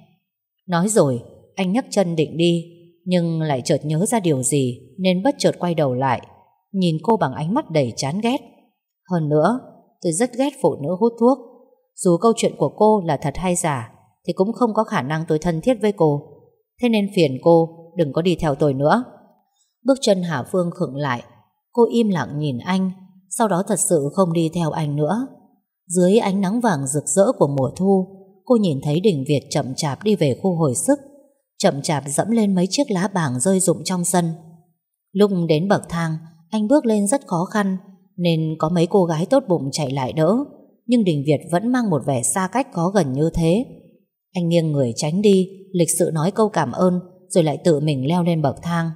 Nói rồi Anh nhấc chân định đi Nhưng lại chợt nhớ ra điều gì Nên bất chợt quay đầu lại Nhìn cô bằng ánh mắt đầy chán ghét. Hơn nữa tôi rất ghét phụ nữ hút thuốc. Dù câu chuyện của cô là thật hay giả Thì cũng không có khả năng tôi thân thiết với cô. Thế nên phiền cô Đừng có đi theo tôi nữa. Bước chân Hà Phương khựng lại. Cô im lặng nhìn anh, Sau đó thật sự không đi theo anh nữa. Dưới ánh nắng vàng rực rỡ của mùa thu, Cô nhìn thấy đỉnh Việt chậm chạp đi về khu hồi sức, Chậm chạp dẫm lên mấy chiếc lá bảng rơi rụng trong sân. Lúc đến bậc thang, Anh bước lên rất khó khăn, Nên có mấy cô gái tốt bụng chạy lại đỡ, Nhưng Đình Việt vẫn mang một vẻ xa cách có gần như thế. Anh nghiêng người tránh đi, Lịch sự nói câu cảm ơn rồi lại tự mình leo lên bậc thang.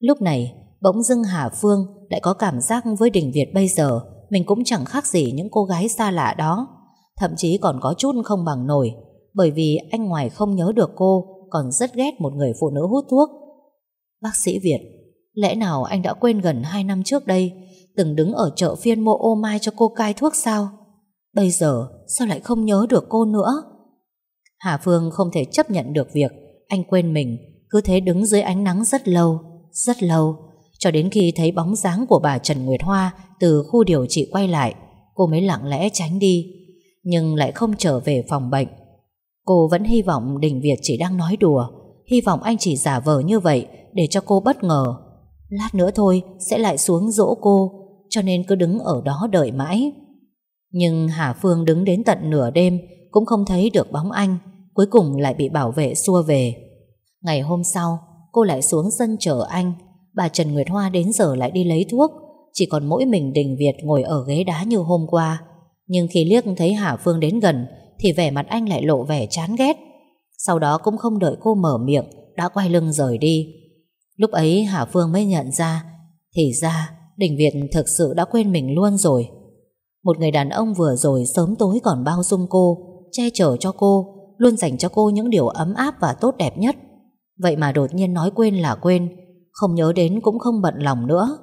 Lúc này, bỗng dưng Hà Phương Lại có cảm giác với Đình Việt bây giờ, Mình cũng chẳng khác gì những cô gái xa lạ đó. Thậm chí còn có chút không bằng nổi, Bởi vì anh ngoài không nhớ được cô, Còn rất ghét một người phụ nữ hút thuốc. Bác sĩ Việt, Lẽ nào anh đã quên gần 2 năm trước đây, Từng đứng ở chợ phiên mua ô mai cho cô cai thuốc sao? Bây giờ, sao lại không nhớ được cô nữa? Hà Phương không thể chấp nhận được việc Anh quên mình cứ thế đứng dưới ánh nắng rất lâu Rất lâu, Cho đến khi thấy bóng dáng của bà Trần Nguyệt Hoa Từ khu điều trị quay lại, Cô mới lặng lẽ tránh đi, Nhưng lại không trở về phòng bệnh. Cô vẫn hy vọng Đình Việt chỉ đang nói đùa, Hy vọng anh chỉ giả vờ như vậy Để cho cô bất ngờ. Lát nữa thôi, sẽ lại xuống dỗ cô, Cho nên cứ đứng ở đó đợi mãi. Nhưng Hà Phương đứng đến tận nửa đêm, Cũng không thấy được bóng anh, Cuối cùng lại bị bảo vệ xua về. Ngày hôm sau, Cô lại xuống sân chờ anh. Bà Trần Nguyệt Hoa đến giờ lại đi lấy thuốc. Chỉ còn mỗi mình Đình Việt ngồi ở ghế đá như hôm qua. Nhưng khi liếc thấy Hà Phương đến gần, Thì vẻ mặt anh lại lộ vẻ chán ghét. Sau đó cũng không đợi cô mở miệng, Đã quay lưng rời đi. Lúc ấy Hà Phương mới nhận ra, Thì ra, Đình Việt thực sự đã quên mình luôn rồi. Một người đàn ông vừa rồi Sớm tối còn bao dung cô, Che chở cho cô, Luôn dành cho cô những điều ấm áp và tốt đẹp nhất. Vậy mà đột nhiên nói quên là quên, Không nhớ đến cũng không bận lòng nữa.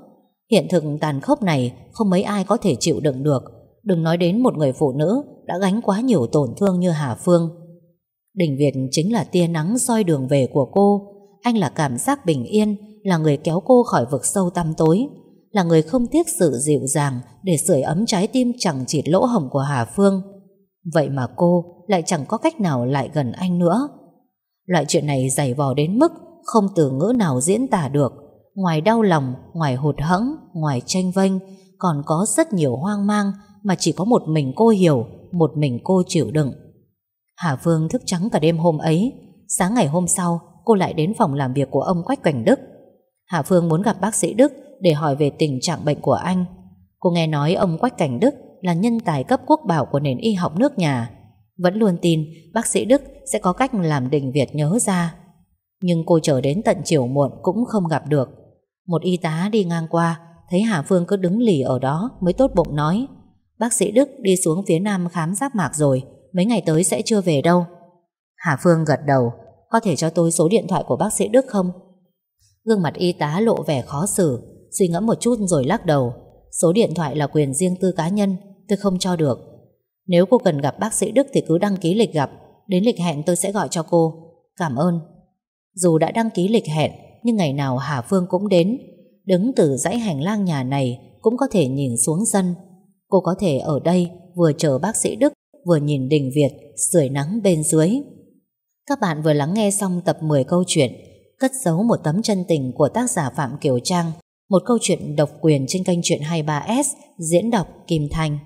Hiện thực tàn khốc này Không mấy ai có thể chịu đựng được. Đừng nói đến một người phụ nữ Đã gánh quá nhiều tổn thương như Hà Phương. Đình Việt chính là tia nắng soi đường về của cô. Anh là cảm giác bình yên, Là người kéo cô khỏi vực sâu tăm tối, Là người không tiếc sự dịu dàng Để sưởi ấm trái tim chẳng chịt lỗ hồng của Hà Phương. Vậy mà cô lại chẳng có cách nào lại gần anh nữa. Loại chuyện này dày vò đến mức Không từ ngữ nào diễn tả được Ngoài đau lòng, ngoài hụt hẫng Ngoài tranh vênh Còn có rất nhiều hoang mang Mà chỉ có một mình cô hiểu Một mình cô chịu đựng Hà Phương thức trắng cả đêm hôm ấy Sáng ngày hôm sau cô lại đến phòng làm việc của ông Quách Cảnh Đức. Hà Phương muốn gặp bác sĩ Đức để hỏi về tình trạng bệnh của anh. Cô nghe nói ông Quách Cảnh Đức là nhân tài cấp quốc bảo của nền y học nước nhà. Vẫn luôn tin bác sĩ Đức sẽ có cách làm Đình Việt nhớ ra. Nhưng cô chờ đến tận chiều muộn cũng không gặp được. Một y tá đi ngang qua, thấy Hà Phương cứ đứng lì ở đó mới tốt bụng nói Bác sĩ Đức đi xuống phía nam khám giáp mạc rồi, mấy ngày tới sẽ chưa về đâu. Hà Phương gật đầu, có thể cho tôi số điện thoại của bác sĩ Đức không? Gương mặt y tá lộ vẻ khó xử Suy ngẫm một chút rồi lắc đầu Số điện thoại là quyền riêng tư cá nhân Tôi không cho được nếu cô cần gặp bác sĩ Đức thì cứ đăng ký lịch gặp. Đến lịch hẹn tôi sẽ gọi cho cô. Cảm ơn. Dù đã đăng ký lịch hẹn, Nhưng ngày nào Hà Phương cũng đến. Đứng từ dãy hành lang nhà này Cũng có thể nhìn xuống sân. Cô có thể ở đây vừa chờ bác sĩ Đức, Vừa nhìn đình Việt, sưởi nắng bên dưới. Các bạn vừa lắng nghe xong tập 10 câu chuyện Cất giấu một tấm chân tình của tác giả Phạm Kiều Trang, Một câu chuyện độc quyền trên kênh truyện 23S diễn đọc Kim Thanh.